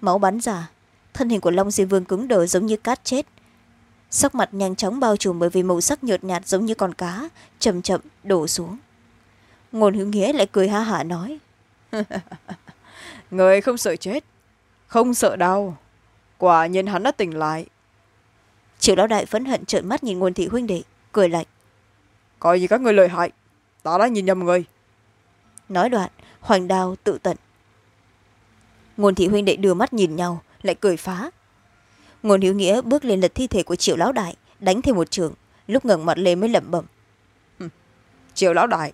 máu bắn ra. Thân hình của long diêm vương cứng đờ giống như cát chết. Sắc mặt nhanh chóng bao trùm bởi vì màu sắc nhợt nhạt giống như con cá chậm chậm đổ xuống. Ngôn hữu nghĩa lại cười ha hả nói. *laughs* Người không sợ chết không sợ đau. Quả nhiên hắn đã tỉnh lại. Triệu lão đại phẫn hận trợn mắt nhìn ngôn thị huynh đệ cười lạnh. Coi như các người lợi hại ta đã nhìn nhầm người. Nói đoạn hoành đao tự tận. Ngôn thị huynh đệ đưa mắt nhìn nhau lại cười phá. Ngôn hữu nghĩa bước lên lật thi thể của triệu lão đại đánh thêm một trường lúc ngẩng mặt lên mới lẩm bẩm. Triệu lão đại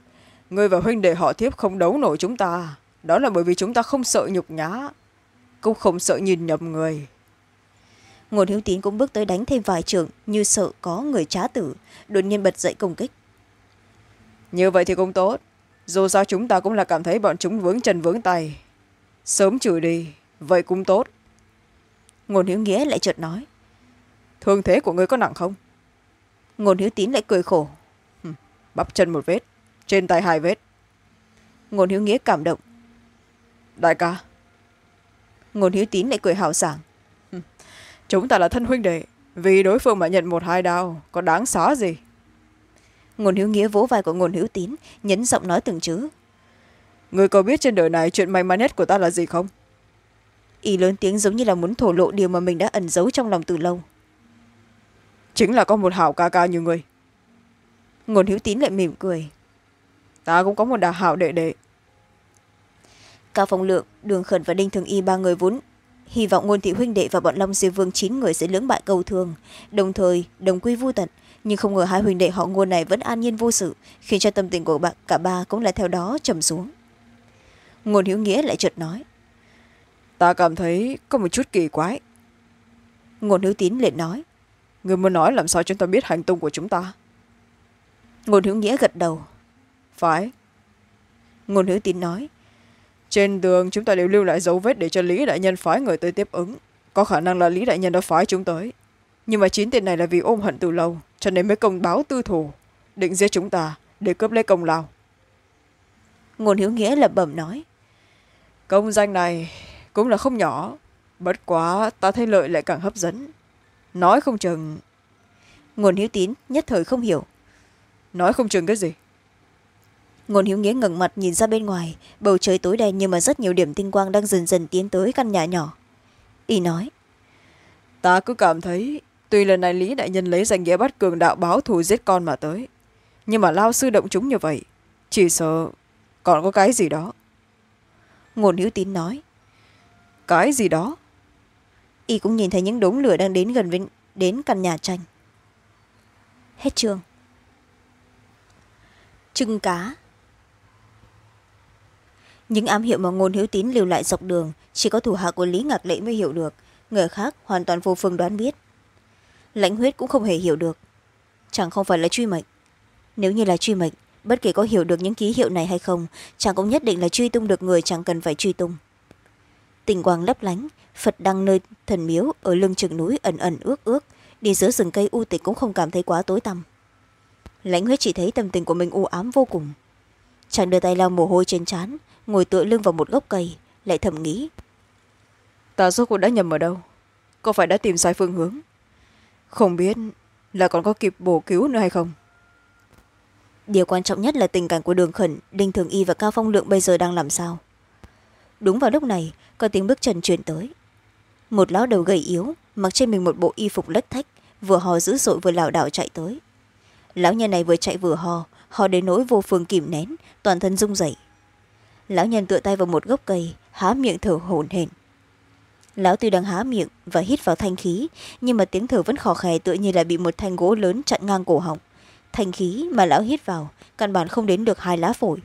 người và huynh đệ họ thiếp không đấu nổi chúng ta. Đó là bởi vì chúng ta không sợ nhục nhã cũng không sợ nhìn nhầm người. Ngôn hữu tín cũng bước tới đánh thêm vài trường như sợ có người trá tử đột nhiên bật dậy công kích như vậy thì cũng tốt. Dù sao chúng ta cũng là cảm thấy bọn chúng vướng chân vướng tay. Sớm trừ đi, vậy cũng tốt. Ngôn hiếu nghĩa lại chợt nói. Thương thế của ngươi có nặng không? Ngôn hiếu tín lại cười khổ. Bắp chân một vết, trên tay hai vết. Ngôn hiếu nghĩa cảm động. Đại ca. Ngôn hiếu tín lại cười hào sảng. Chúng ta là thân huynh đệ, vì đối phương mà nhận một hai đao, có đáng xá gì? Ngôn hữu nghĩa vỗ vai của ngôn hữu tín nhấn giọng nói từng chữ. Người có biết trên đời này chuyện may mắn nhất của ta là gì không? Y lớn tiếng giống như là muốn thổ lộ điều mà mình đã ẩn giấu trong lòng từ lâu. Chính là có một hảo ca ca như người. Ngôn hữu tín lại mỉm cười. Ta cũng có một đà hảo đệ đệ. Cao phong lượng đường khẩn và đinh thường y ba người vốn hy vọng ngôn thị huynh đệ và bọn long diêu vương chín người sẽ lưỡng bại câu thương đồng thời đồng quy vô tận nhưng không ngờ hai huynh đệ họ ngôn này vẫn an nhiên vô sự khiến cho tâm tình của bạn cả ba cũng lại theo đó trầm xuống. Ngôn hữu nghĩa lại chợt nói ta cảm thấy có một chút kỳ quái. Ngôn hữu tín liền nói người muốn nói làm sao chúng ta biết hành tung của chúng ta? Ngôn hữu nghĩa gật đầu. Phải. Ngôn hữu tín nói trên đường chúng ta đều lưu lại dấu vết để cho lý đại nhân phái người tới tiếp ứng. Có khả năng là lý đại nhân đã phái chúng tới. Nhưng mà chín tên này là vì ôm hận từ lâu cho nên mới công báo tư thù định giết chúng ta để cướp lấy công lao. Ngôn hữu nghĩa lẩm bẩm nói. Công danh này cũng là không nhỏ bất quá ta thấy lợi lại càng hấp dẫn. Nói không chừng. Ngôn hữu tín nhất thời không hiểu. Nói không chừng cái gì? Ngôn hữu nghĩa ngẩng mặt nhìn ra bên ngoài bầu trời tối đen nhưng mà rất nhiều điểm tinh quang đang dần dần tiến tới căn nhà nhỏ. Y nói. Ta cứ cảm thấy tuy lần này lý đại nhân lấy danh nghĩa bắt cường đạo báo thù giết con mà tới, nhưng mà lao sư động chúng như vậy, chỉ sợ còn có cái gì đó. Ngôn hữu tín nói, cái gì đó? Y cũng nhìn thấy những đống lửa đang đến gần với đến căn nhà tranh. Hết trường trưng cá. Những ám hiệu mà ngôn hữu tín lưu lại dọc đường, chỉ có thủ hạ của lý ngạc lệ mới hiểu được, người khác hoàn toàn vô phương đoán biết lãnh huyết cũng không hề hiểu được. Chẳng không phải là truy mệnh. Nếu như là truy mệnh, bất kể có hiểu được những ký hiệu này hay không, chàng cũng nhất định là truy tung được người chẳng cần phải truy tung. Tình quang lấp lánh, phật đăng nơi thần miếu ở lưng chừng núi ẩn ẩn ước ước, đi giữa rừng cây u tịch cũng không cảm thấy quá tối tăm. Lãnh huyết chỉ thấy tâm tình của mình u ám vô cùng. Chàng đưa tay lau mồ hôi trên trán, ngồi tựa lưng vào một gốc cây, lại thầm nghĩ. Ta rốt cuộc đã nhầm ở đâu? Có phải đã tìm sai phương hướng? Không biết là còn có kịp bổ cứu nữa hay không? Điều quan trọng nhất là tình cảnh của đường khẩn, đinh thường y và cao phong lượng bây giờ đang làm sao? Đúng vào lúc này, có tiếng bước chân truyền tới. Một lão đầu gầy yếu, mặc trên mình một bộ y phục lách thách, vừa hò dữ dội vừa lảo đảo chạy tới. Lão nhân này vừa chạy vừa hò hò đến nỗi vô phương kìm nén, toàn thân rung rẩy. Lão nhân tựa tay vào một gốc cây, há miệng thở hổn hển lão tuy đang há miệng và hít vào thanh khí, nhưng mà tiếng thở vẫn khò khè tựa như là bị một thanh gỗ lớn chặn ngang cổ họng. Thanh khí mà lão hít vào, căn bản không đến được hai lá phổi.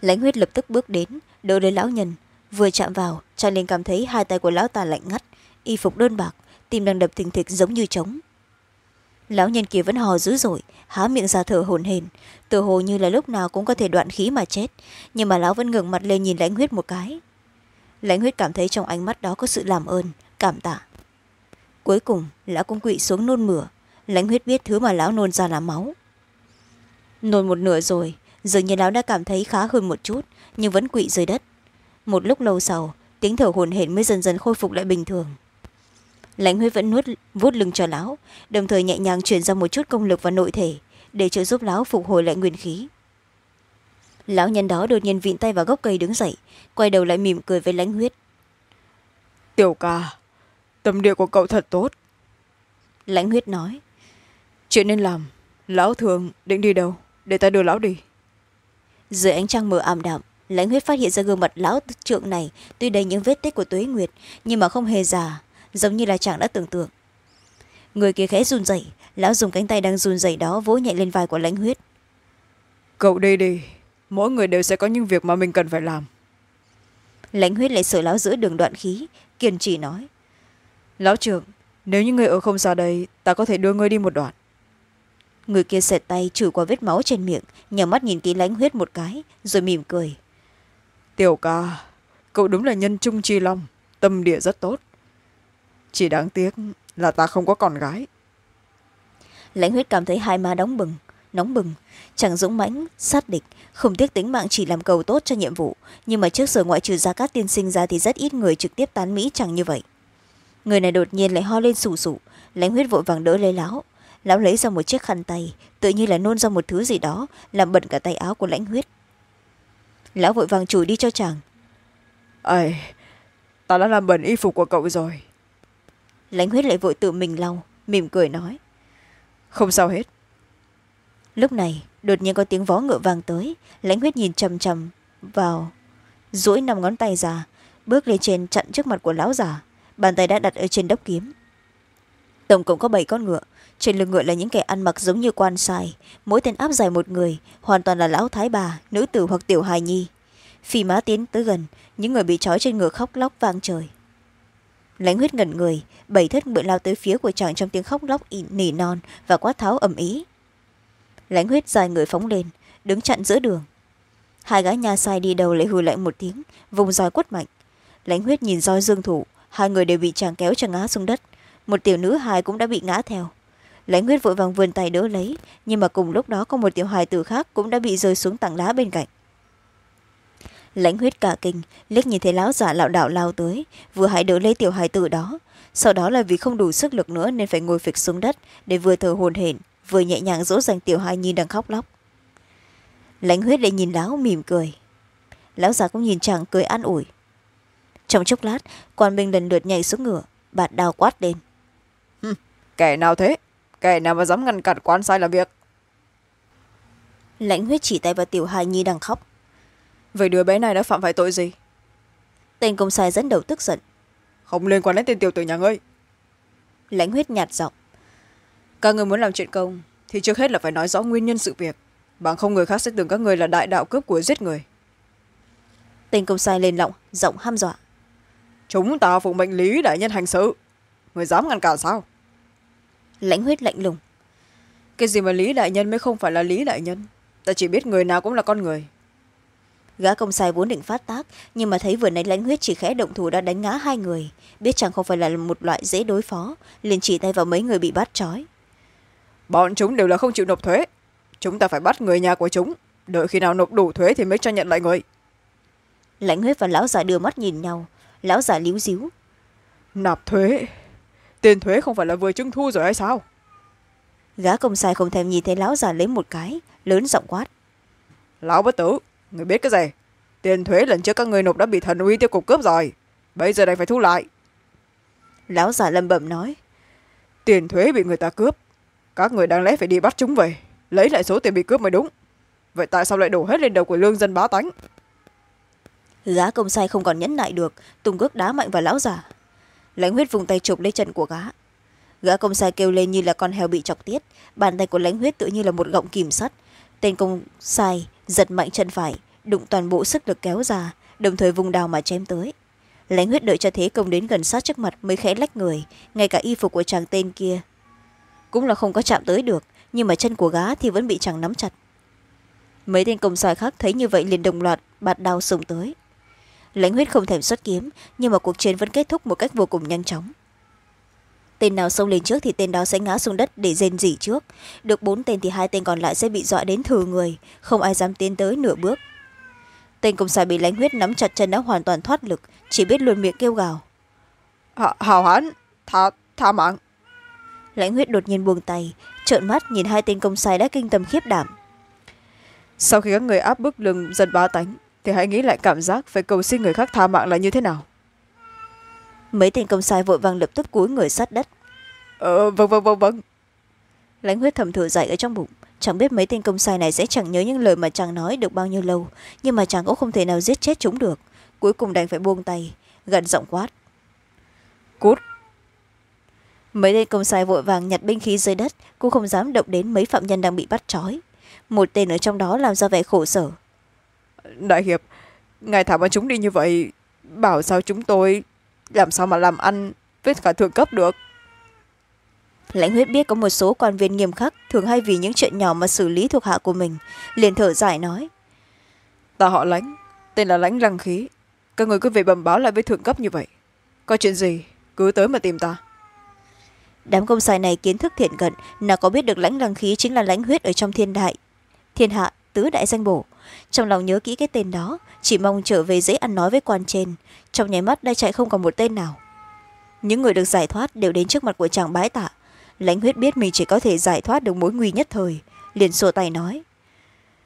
Lãnh huyết lập tức bước đến, đỡ lấy lão nhân, vừa chạm vào trang liền cảm thấy hai tay của lão ta lạnh ngắt, y phục đơn bạc, tim đang đập thình thịch giống như trống. Lão nhân kia vẫn hò dữ dội, há miệng ra thở hồn hển tự hồ như là lúc nào cũng có thể đoạn khí mà chết, nhưng mà lão vẫn ngừng mặt lên nhìn lãnh huyết một cái lãnh huyết cảm thấy trong ánh mắt đó có sự làm ơn, cảm tạ. Cuối cùng, lão cũng quỵ xuống nôn mửa. Lãnh huyết biết thứ mà lão nôn ra là máu. Nôn một nửa rồi, dường như lão đã cảm thấy khá hơn một chút, nhưng vẫn quỵ dưới đất. Một lúc lâu sau, tiếng thở hồn hển mới dần dần khôi phục lại bình thường. Lãnh huyết vẫn nuốt, vuốt lưng cho lão, đồng thời nhẹ nhàng chuyển ra một chút công lực vào nội thể, để trợ giúp lão phục hồi lại nguyên khí lão nhân đó đột nhiên vịn tay vào gốc cây đứng dậy quay đầu lại mỉm cười với lãnh huyết. Tiểu ca tâm địa của cậu thật tốt. Lãnh huyết nói. Chuyện nên làm lão thường định đi đâu để ta đưa lão đi? Dưới ánh trăng mờ ảm đạm lãnh huyết phát hiện ra gương mặt lão trượng này tuy đầy những vết tích của tuế nguyệt nhưng mà không hề già giống như là chàng đã tưởng tượng. Người kia khẽ run rẩy lão dùng cánh tay đang run rẩy đó vỗ nhẹ lên vai của lãnh huyết. Cậu đi đi mỗi người đều sẽ có những việc mà mình cần phải làm. Lãnh huyết lại sợ lão giữa đường đoạn khí kiên trì nói. Lão trưởng nếu như người ở không xa đây ta có thể đưa ngươi đi một đoạn. Người kia xẹt tay chửi qua vết máu trên miệng nhào mắt nhìn kỹ lãnh huyết một cái rồi mỉm cười. Tiểu ca cậu đúng là nhân trung chi long tâm địa rất tốt. Chỉ đáng tiếc là ta không có con gái. Lãnh huyết cảm thấy hai má đóng bừng nóng bừng. Chẳng dũng mãnh sát địch không tiếc tính mạng chỉ làm cầu tốt cho nhiệm vụ. Nhưng mà trước giờ ngoại trừ gia cát tiên sinh ra thì rất ít người trực tiếp tán mỹ chẳng như vậy. Người này đột nhiên lại ho lên sù sụ lãnh huyết vội vàng đỡ lấy lão. Lão lấy ra một chiếc khăn tay tự như là nôn ra một thứ gì đó làm bẩn cả tay áo của lãnh huyết. Lão vội vàng chùi đi cho chàng. Ây ta đã làm bẩn y phục của cậu rồi. Lãnh huyết lại vội tự mình lau mỉm cười nói. Không sao hết lúc này, đột nhiên có tiếng vó ngựa vang tới. Lãnh huyết nhìn chằm chằm vào, duỗi năm ngón tay ra, bước lên trên chặn trước mặt của lão già. Bàn tay đã đặt ở trên đốc kiếm. Tổng cộng có bảy con ngựa. Trên lưng ngựa là những kẻ ăn mặc giống như quan sai. Mỗi tên áp dài một người, hoàn toàn là lão thái bà, nữ tử hoặc tiểu hài nhi. Phi má tiến tới gần, những người bị trói trên ngựa khóc lóc vang trời. Lãnh huyết ngẩn người, bảy thất ngựa lao tới phía của chàng trong tiếng khóc lóc nỉ non và quát tháo ầm ĩ lãnh huyết dài người phóng lên, đứng chặn giữa đường. Hai gái nhà sai đi đầu lại hư lạnh một tiếng, vùng roi quất mạnh. Lãnh huyết nhìn roi dương thủ, hai người đều bị chàng kéo cho ngã xuống đất. Một tiểu nữ hài cũng đã bị ngã theo. Lãnh huyết vội vàng vươn tay đỡ lấy, nhưng mà cùng lúc đó có một tiểu hài tử khác cũng đã bị rơi xuống tảng đá bên cạnh. Lãnh huyết cả kinh, liếc nhìn thấy lão giả lạo đạo lao tới, vừa hãy đỡ lấy tiểu hài tử đó. Sau đó là vì không đủ sức lực nữa nên phải ngồi phịch xuống đất để vừa thở hồn hển vừa nhẹ nhàng dỗ dành tiểu hài nhi đang khóc lóc. Lãnh huyết lại nhìn lão mỉm cười. Lão già cũng nhìn chàng cười an ủi. Trong chốc lát quan binh lần lượt nhảy xuống ngựa bạt đào quát lên. Kẻ nào thế? Kẻ nào mà dám ngăn cản quan sai làm việc? Lãnh huyết chỉ tay vào tiểu hài nhi đang khóc. Vậy đứa bé này đã phạm phải tội gì? Tên công sai dẫn đầu tức giận. Không liên quan đến tên tiểu tử nhà ngươi. Lãnh huyết nhạt giọng các người muốn làm chuyện công thì trước hết là phải nói rõ nguyên nhân sự việc. Bằng không người khác sẽ tưởng các người là đại đạo cướp của giết người. Tên công sai lên lọng giọng ham dọa. Chúng ta phụ mệnh lý đại nhân hành sự. Người dám ngăn cản sao? Lãnh huyết lạnh lùng. Cái gì mà lý đại nhân mới không phải là lý đại nhân? Ta chỉ biết người nào cũng là con người. Gã công sai vốn định phát tác nhưng mà thấy vừa nãy lãnh huyết chỉ khẽ động thủ đã đánh ngã hai người. Biết chẳng không phải là một loại dễ đối phó liền chỉ tay vào mấy người bị bắt trói bọn chúng đều là không chịu nộp thuế. Chúng ta phải bắt người nhà của chúng. Đợi khi nào nộp đủ thuế thì mới cho nhận lại người. Lãnh huyết và lão già đưa mắt nhìn nhau. Lão già líu díu. Nạp thuế? Tiền thuế không phải là vừa trưng thu rồi hay sao? Gã công sai không thèm nhìn thấy lão già lấy một cái lớn giọng quát. Lão bất tử người biết cái gì? Tiền thuế lần trước các người nộp đã bị thần uy tiêu cục cướp rồi. Bây giờ đành phải thu lại. Lão già lầm bẩm nói. Tiền thuế bị người ta cướp các người đáng lẽ phải đi bắt chúng về. Lấy lại số tiền bị cướp mới đúng. Vậy tại sao lại đổ hết lên đầu của lương dân bá tánh? Gã công sai không còn nhẫn nại được tung cước đá mạnh vào lão già. Lãnh huyết vùng tay chụp lấy chân của gã gã công sai kêu lên như là con heo bị chọc tiết. Bàn tay của lãnh huyết tự như là một gọng kìm sắt. Tên công sai giật mạnh chân phải, đụng toàn bộ sức lực kéo ra, đồng thời vùng đào mà chém tới. Lãnh huyết đợi cho thế công đến gần sát trước mặt mới khẽ lách người, ngay cả y phục của chàng tên kia cũng là không có chạm tới được nhưng mà chân của gá thì vẫn bị chàng nắm chặt. Mấy tên công sai khác thấy như vậy liền đồng loạt bạt đao xông tới. Lãnh huyết không thèm xuất kiếm nhưng mà cuộc chiến vẫn kết thúc một cách vô cùng nhanh chóng. Tên nào xông lên trước thì tên đó sẽ ngã xuống đất để rên rỉ trước. Được bốn tên thì hai tên còn lại sẽ bị dọa đến thừ người không ai dám tiến tới nửa bước. Tên công sai bị lãnh huyết nắm chặt chân đã hoàn toàn thoát lực chỉ biết luôn miệng kêu gào. Hào hán tha, tha mạng lãnh huyết đột nhiên buông tay trợn mắt nhìn hai tên công sai đã kinh tâm khiếp đảm. Sau khi các người áp bức lưng dân ba tánh thì hãy nghĩ lại cảm giác phải cầu xin người khác tha mạng là như thế nào. Mấy tên công sai vội vàng lập tức cúi người sát đất. Ờ vâng vâng vâng vâng. Lãnh huyết thầm thở dậy ở trong bụng. Chẳng biết mấy tên công sai này sẽ chẳng nhớ những lời mà chàng nói được bao nhiêu lâu nhưng mà chàng cũng không thể nào giết chết chúng được. Cuối cùng đành phải buông tay gần giọng quát. Cút mấy tên công sai vội vàng nhặt binh khí dưới đất cũng không dám động đến mấy phạm nhân đang bị bắt trói. Một tên ở trong đó làm ra vẻ khổ sở. Đại hiệp ngài thả bọn chúng đi như vậy bảo sao chúng tôi làm sao mà làm ăn với cả thượng cấp được? Lãnh huyết biết có một số quan viên nghiêm khắc thường hay vì những chuyện nhỏ mà xử lý thuộc hạ của mình liền thở dài nói. Ta họ lãnh tên là lãnh lăng khí. Các người cứ về bẩm báo lại với thượng cấp như vậy. Có chuyện gì cứ tới mà tìm ta đám công sai này kiến thức thiện cận, nào có biết được lãnh lăng khí chính là lãnh huyết ở trong thiên đại. Thiên hạ, tứ đại danh bổ. Trong lòng nhớ kỹ cái tên đó, chỉ mong trở về dễ ăn nói với quan trên. Trong nháy mắt đã chạy không còn một tên nào. Những người được giải thoát đều đến trước mặt của chàng bái tạ. Lãnh huyết biết mình chỉ có thể giải thoát được mối nguy nhất thời, liền sổ tay nói.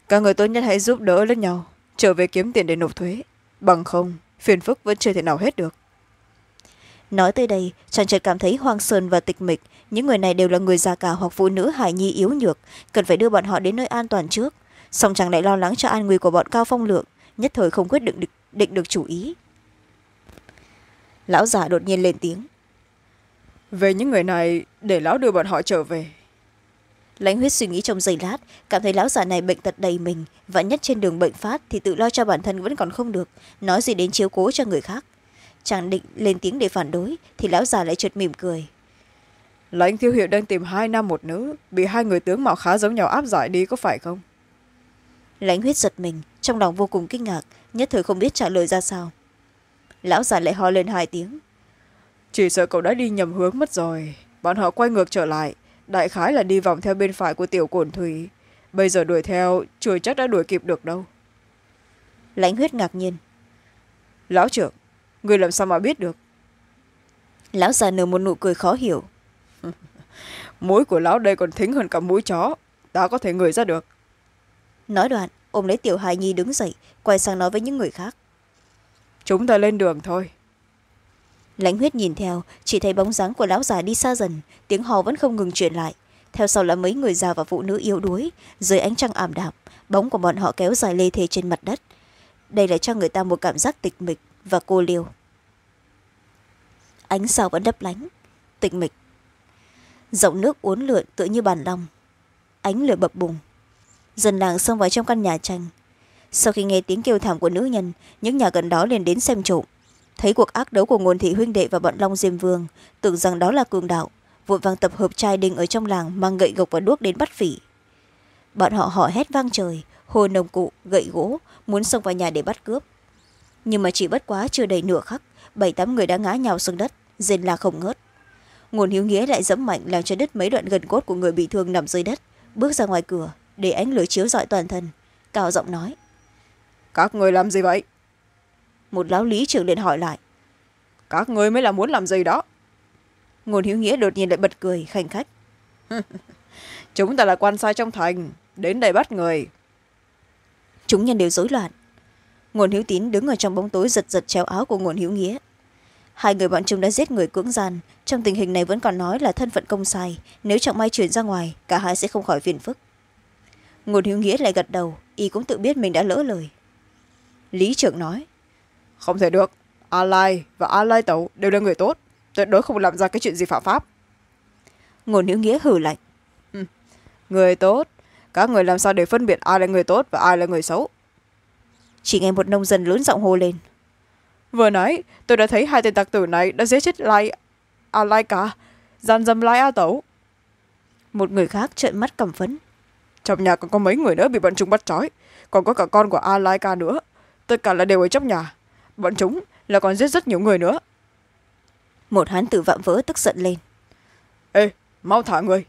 Các người tốt nhất hãy giúp đỡ lẫn nhau, trở về kiếm tiền để nộp thuế. Bằng không, phiền phức vẫn chưa thể nào hết được nói tới đây chàng chợt cảm thấy hoang sơn và tịch mịch. Những người này đều là người già cả hoặc phụ nữ hải nhi yếu nhược. Cần phải đưa bọn họ đến nơi an toàn trước. Song chàng lại lo lắng cho an nguy của bọn cao phong lượng nhất thời không quyết định được, định được chủ ý. Lão già đột nhiên lên tiếng. Về những người này để lão đưa bọn họ trở về. Lãnh huyết suy nghĩ trong giây lát cảm thấy lão già này bệnh tật đầy mình và nhất trên đường bệnh phát thì tự lo cho bản thân vẫn còn không được nói gì đến chiếu cố cho người khác chàng định lên tiếng để phản đối thì lão già lại chợt mỉm cười. Lãnh thiếu hiệu đang tìm hai nam một nữ bị hai người tướng mạo khá giống nhau áp giải đi có phải không? Lãnh huyết giật mình trong lòng vô cùng kinh ngạc nhất thời không biết trả lời ra sao. Lão già lại ho lên hai tiếng. Chỉ sợ cậu đã đi nhầm hướng mất rồi. Bọn họ quay ngược trở lại đại khái là đi vòng theo bên phải của tiểu cổn thủy. Bây giờ đuổi theo chưa chắc đã đuổi kịp được đâu. Lãnh huyết ngạc nhiên. Lão trưởng người làm sao mà biết được? Lão già nở một nụ cười khó hiểu. *laughs* Mũi của lão đây còn thính hơn cả mũi chó. Ta có thể ngửi ra được. Nói đoạn ôm lấy tiểu hài nhi đứng dậy quay sang nói với những người khác. Chúng ta lên đường thôi. Lãnh huyết nhìn theo chỉ thấy bóng dáng của lão già đi xa dần tiếng hò vẫn không ngừng truyền lại. Theo sau là mấy người già và phụ nữ yếu đuối dưới ánh trăng ảm đạm bóng của bọn họ kéo dài lê thê trên mặt đất. Đây lại cho người ta một cảm giác tịch mịch và cô liêu. Ánh sao vẫn đấp lánh, tịch mịch. Dòng nước uốn lượn tựa như bàn long. Ánh lửa bập bùng. Dần làng xông vào trong căn nhà tranh. Sau khi nghe tiếng kêu thảm của nữ nhân, những nhà gần đó liền đến xem trộm. Thấy cuộc ác đấu của nguồn thị huynh đệ và bọn long diêm vương, tưởng rằng đó là cường đạo, vội vàng tập hợp trai đình ở trong làng mang gậy gộc và đuốc đến bắt phỉ. Bọn họ họ hét vang trời hồ nồng cụ, gậy gỗ, muốn xông vào nhà để bắt cướp nhưng mà chỉ bất quá chưa đầy nửa khắc bảy tám người đã ngã nhào xuống đất rên la không ngớt. Nguồn hiếu nghĩa lại dẫm mạnh làm cho đứt mấy đoạn gần cốt của người bị thương nằm dưới đất bước ra ngoài cửa để ánh lửa chiếu rọi toàn thân cao giọng nói. Các người làm gì vậy? Một lão lý trưởng liền hỏi lại. Các người mới là muốn làm gì đó? Ngôn hiếu nghĩa đột nhiên lại bật cười khanh khách. *laughs* Chúng ta là quan sai trong thành đến đây bắt người. Chúng nhân đều rối loạn nguồn hiếu tín đứng ở trong bóng tối giật giật treo áo của nguồn hiếu nghĩa. Hai người bọn chúng đã giết người cưỡng gian. Trong tình hình này vẫn còn nói là thân phận công sai. Nếu chẳng may chuyển ra ngoài cả hai sẽ không khỏi phiền phức. Nguồn hiếu nghĩa lại gật đầu y cũng tự biết mình đã lỡ lời. Lý trưởng nói không thể được. A lai và a lai tẩu đều là người tốt tuyệt đối không làm ra cái chuyện gì phạm pháp. Ngôn hữu nghĩa hử lạnh. Người tốt. Các người làm sao để phân biệt ai là người tốt và ai là người xấu chỉ nghe một nông dân lớn giọng hô lên. Vừa nãy tôi đã thấy hai tên tặc tử này đã giết chết lai a lai cả gian dâm lai a tẩu. Một người khác trợn mắt cầm phấn trong nhà còn có mấy người nữa bị bọn chúng bắt trói còn có cả con của a lai ca nữa. Tất cả là đều ở trong nhà. Bọn chúng là còn giết rất nhiều người nữa. Một hán tử vạm vỡ tức giận lên. Ê mau thả người.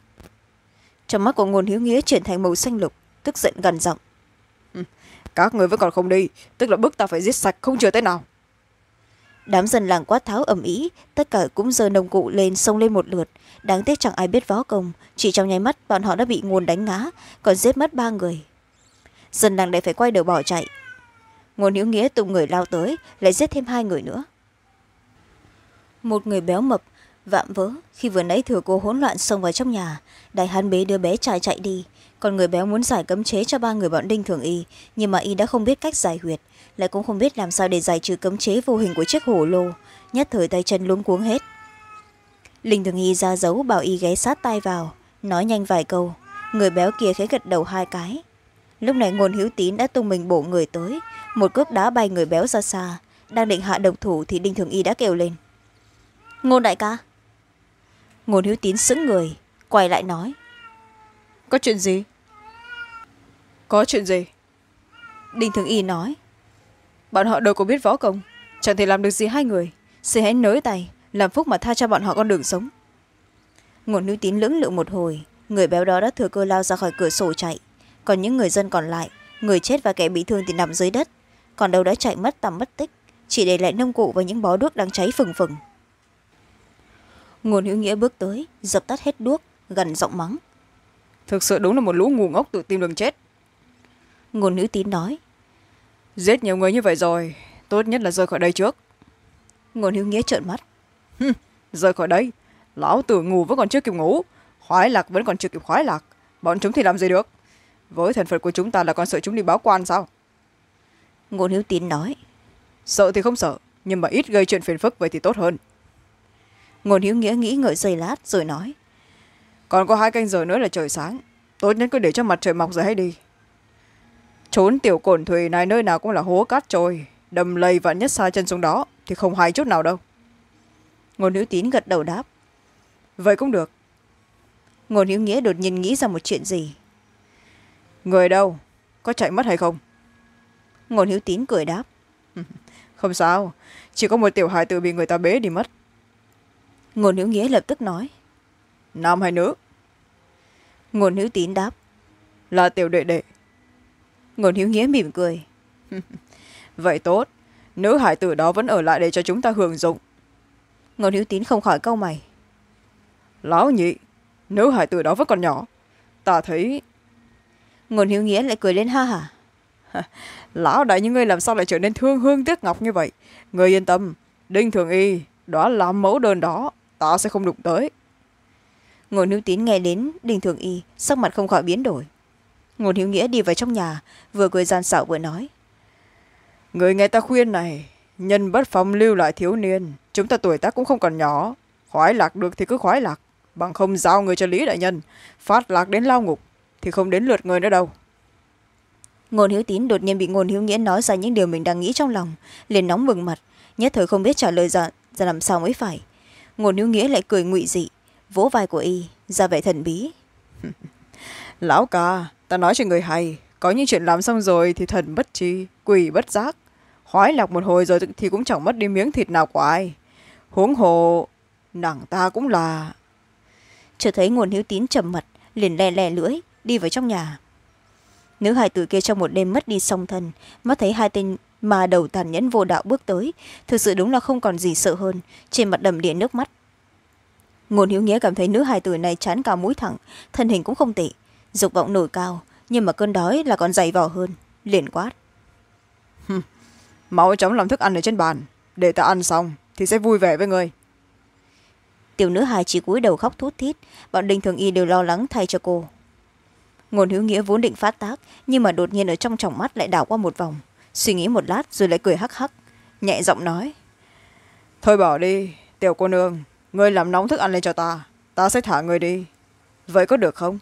Trong mắt của ngôn hiếu nghĩa chuyển thành màu xanh lục tức giận gần giọng các người vẫn còn không đi, tức là bức ta phải giết sạch, không chừa tới nào. Đám dân làng quát tháo ầm ĩ, tất cả cũng giơ nông cụ lên xông lên một lượt. Đáng tiếc chẳng ai biết võ công, chỉ trong nháy mắt bọn họ đã bị nguồn đánh ngã, còn giết mất ba người. Dân làng lại phải quay đầu bỏ chạy. Nguồn hữu nghĩa tung người lao tới, lại giết thêm hai người nữa. Một người béo mập, vạm vỡ, khi vừa nãy thừa cô hỗn loạn xông vào trong nhà, đại hán bế đứa bé trai chạy đi còn người béo muốn giải cấm chế cho ba người bọn đinh thường y, nhưng mà y đã không biết cách giải huyệt, lại cũng không biết làm sao để giải trừ cấm chế vô hình của chiếc hổ lô, nhất thời tay chân luống cuống hết. Linh thường y ra dấu bảo y ghé sát tay vào, nói nhanh vài câu. Người béo kia khẽ gật đầu hai cái. Lúc này ngôn hữu tín đã tung mình bổ người tới, một cước đá bay người béo ra xa. Đang định hạ độc thủ thì đinh thường y đã kêu lên. Ngôn đại ca. Ngôn hữu tín sững người, quay lại nói có chuyện gì? Có chuyện gì? Đinh thường y nói. Bọn họ đâu có biết võ công. Chẳng thể làm được gì hai người. Xin hãy nới tay làm phúc mà tha cho bọn họ con đường sống. Ngôn hữu tín lưỡng lự một hồi. Người béo đó đã thừa cơ lao ra khỏi cửa sổ chạy. Còn những người dân còn lại người chết và kẻ bị thương thì nằm dưới đất. Còn đâu đã chạy mất tầm mất tích chỉ để lại nông cụ và những bó đuốc đang cháy phừng phừng. Ngôn hữu nghĩa bước tới dập tắt hết đuốc gần giọng mắng thực sự đúng là một lũ ngu ngốc tự tìm đường chết. Ngôn nữ tín nói. Giết nhiều người như vậy rồi tốt nhất là rời khỏi đây trước. Ngôn hữu nghĩa trợn mắt. Rời khỏi đây. Lão tử ngủ vẫn còn chưa kịp ngủ. Khoái lạc vẫn còn chưa kịp khoái lạc. Bọn chúng thì làm gì được? Với thần phật của chúng ta là còn sợ chúng đi báo quan sao? Ngôn hữu tín nói. Sợ thì không sợ nhưng mà ít gây chuyện phiền phức vậy thì tốt hơn. Ngôn hữu nghĩa nghĩ ngợi giây lát rồi nói còn có hai canh giờ nữa là trời sáng. Tốt nhất cứ để cho mặt trời mọc rồi hãy đi. Trốn tiểu cổn thùy này nơi nào cũng là hố cát trôi, đầm lầy vạn nhất xa chân xuống đó thì không hay chút nào đâu. Ngôn hữu tín gật đầu đáp. Vậy cũng được. Ngôn hữu nghĩa đột nhiên nghĩ ra một chuyện gì. Người đâu? Có chạy mất hay không? Ngôn hữu tín cười đáp. *laughs* Không sao. Chỉ có một tiểu hài tử bị người ta bế đi mất. Ngôn hữu nghĩa lập tức nói nam hay nữ. Ngôn hữu tín đáp. Là tiểu đệ đệ. Ngôn hữu nghĩa mỉm cười. *laughs* Vậy tốt. Nữ hải tử đó vẫn ở lại để cho chúng ta hưởng dụng. Ngôn hữu tín không khỏi câu mày. Lão nhị nữ hải tử đó vẫn còn nhỏ. Ta thấy ngôn hữu nghĩa lại cười lên ha hả. *laughs* Lão đại như ngươi làm sao lại trở nên thương hương tiếc ngọc như vậy? Ngươi yên tâm. Đinh thường y đó là mẫu đơn đó. Ta sẽ không đụng tới ngôn hữu tín nghe đến đinh thường y sắc mặt không khỏi biến đổi. Ngôn hữu nghĩa đi vào trong nhà vừa cười gian xạo vừa nói. Người nghe ta khuyên này nhân bất phong lưu lại thiếu niên chúng ta tuổi tác cũng không còn nhỏ. Khoái lạc được thì cứ khoái lạc bằng không giao người cho lý đại nhân phát lạc đến lao ngục thì không đến lượt người nữa đâu. Ngôn hữu tín đột nhiên bị ngôn hữu nghĩa nói ra những điều mình đang nghĩ trong lòng liền nóng bừng mặt nhất thời không biết trả lời ra, ra làm sao mới phải. Ngôn hữu nghĩa lại cười ngụy dị vỗ vai của y ra vẻ thần bí. *laughs* Lão ca ta nói cho người hay có những chuyện làm xong rồi thì thần bất chi quỷ bất giác. Khoái lạc một hồi rồi thì cũng chẳng mất đi miếng thịt nào của ai. Huống hồ nàng ta cũng là chợt thấy nguồn hữu tín trầm mặt liền le le lưỡi đi vào trong nhà. Nữ hài tử kia trong một đêm mất đi song thân mắt thấy hai tên mà đầu tàn nhẫn vô đạo bước tới. Thực sự đúng là không còn gì sợ hơn trên mặt đầm điện nước mắt ngôn hữu nghĩa cảm thấy nữ hài tử này chán cao mũi thẳng thân hình cũng không tệ dục vọng nổi cao nhưng mà cơn đói là còn dày vò hơn liền quát. Mau chóng làm thức ăn ở trên bàn để ta ăn xong thì sẽ vui vẻ với người. Tiểu nữ hài chỉ cúi đầu khóc thút thít bọn đinh thường y đều lo lắng thay cho cô. Ngôn hữu nghĩa vốn định phát tác nhưng mà đột nhiên ở trong tròng mắt lại đảo qua một vòng suy nghĩ một lát rồi lại cười hắc hắc nhẹ giọng nói. Thôi bỏ đi tiểu cô nương ngươi làm nóng thức ăn lên cho ta. Ta sẽ thả ngươi đi. Vậy có được không?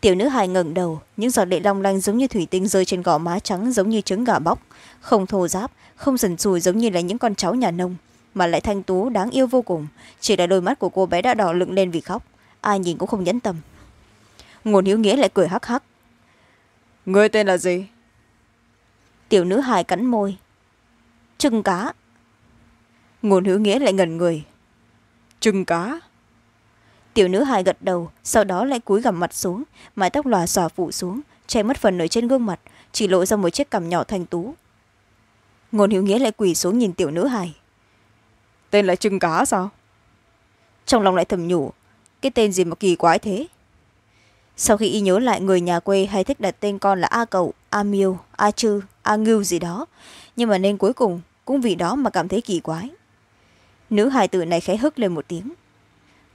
Tiểu nữ hài ngẩng đầu những giọt lệ long lanh giống như thủy tinh rơi trên gò má trắng giống như trứng gà bóc. Không thô giáp không dần sùi giống như là những con cháu nhà nông mà lại thanh tú đáng yêu vô cùng. Chỉ là đôi mắt của cô bé đã đỏ lựng lên vì khóc. Ai nhìn cũng không nhẫn tâm. Ngôn hiếu nghĩa lại cười hắc hắc. Người tên là gì? Tiểu nữ hài cắn môi. Trưng cá. Ngôn hiếu nghĩa lại ngẩn người trưng cá tiểu nữ hài gật đầu sau đó lại cúi gằm mặt xuống mái tóc lòa xòa phủ xuống che mất phần ở trên gương mặt chỉ lộ ra một chiếc cằm nhỏ thanh tú. Ngôn hiếu nghĩa lại quỳ xuống nhìn tiểu nữ hài. Tên là trưng cá sao? Trong lòng lại thầm nhủ cái tên gì mà kỳ quái thế? Sau khi y nhớ lại người nhà quê hay thích đặt tên con là a cậu a miêu a chư a ngưu gì đó nhưng mà nên cuối cùng cũng vì đó mà cảm thấy kỳ quái nữ hài tử này khẽ hức lên một tiếng.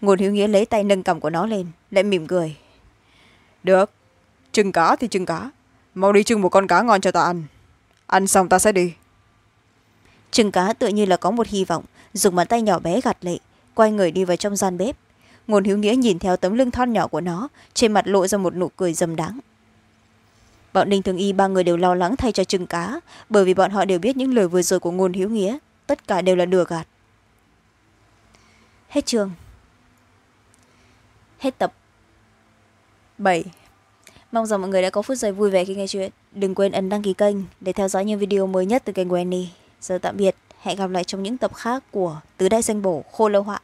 Ngôn hiếu nghĩa lấy tay nâng cầm của nó lên lại mỉm cười. Được trưng cá thì trưng cá. Mau đi trưng một con cá ngon cho ta ăn. Ăn xong ta sẽ đi. Trưng cá tựa như là có một hy vọng dùng bàn tay nhỏ bé gạt lệ quay người đi vào trong gian bếp. Ngôn hiếu nghĩa nhìn theo tấm lưng thon nhỏ của nó trên mặt lộ ra một nụ cười dâm đáng bọn đinh thường y ba người đều lo lắng thay cho trưng cá bởi vì bọn họ đều biết những lời vừa rồi của ngôn hiếu nghĩa tất cả đều là đùa gạt hết chương. Hết tập. Bảy. Mong rằng mọi người đã có phút giây vui vẻ khi nghe chuyện. Đừng quên ấn đăng ký kênh để theo dõi những video mới nhất từ kênh của Annie. Giờ tạm biệt. Hẹn gặp lại trong những tập khác của tứ đại danh bổ khô lâu họa.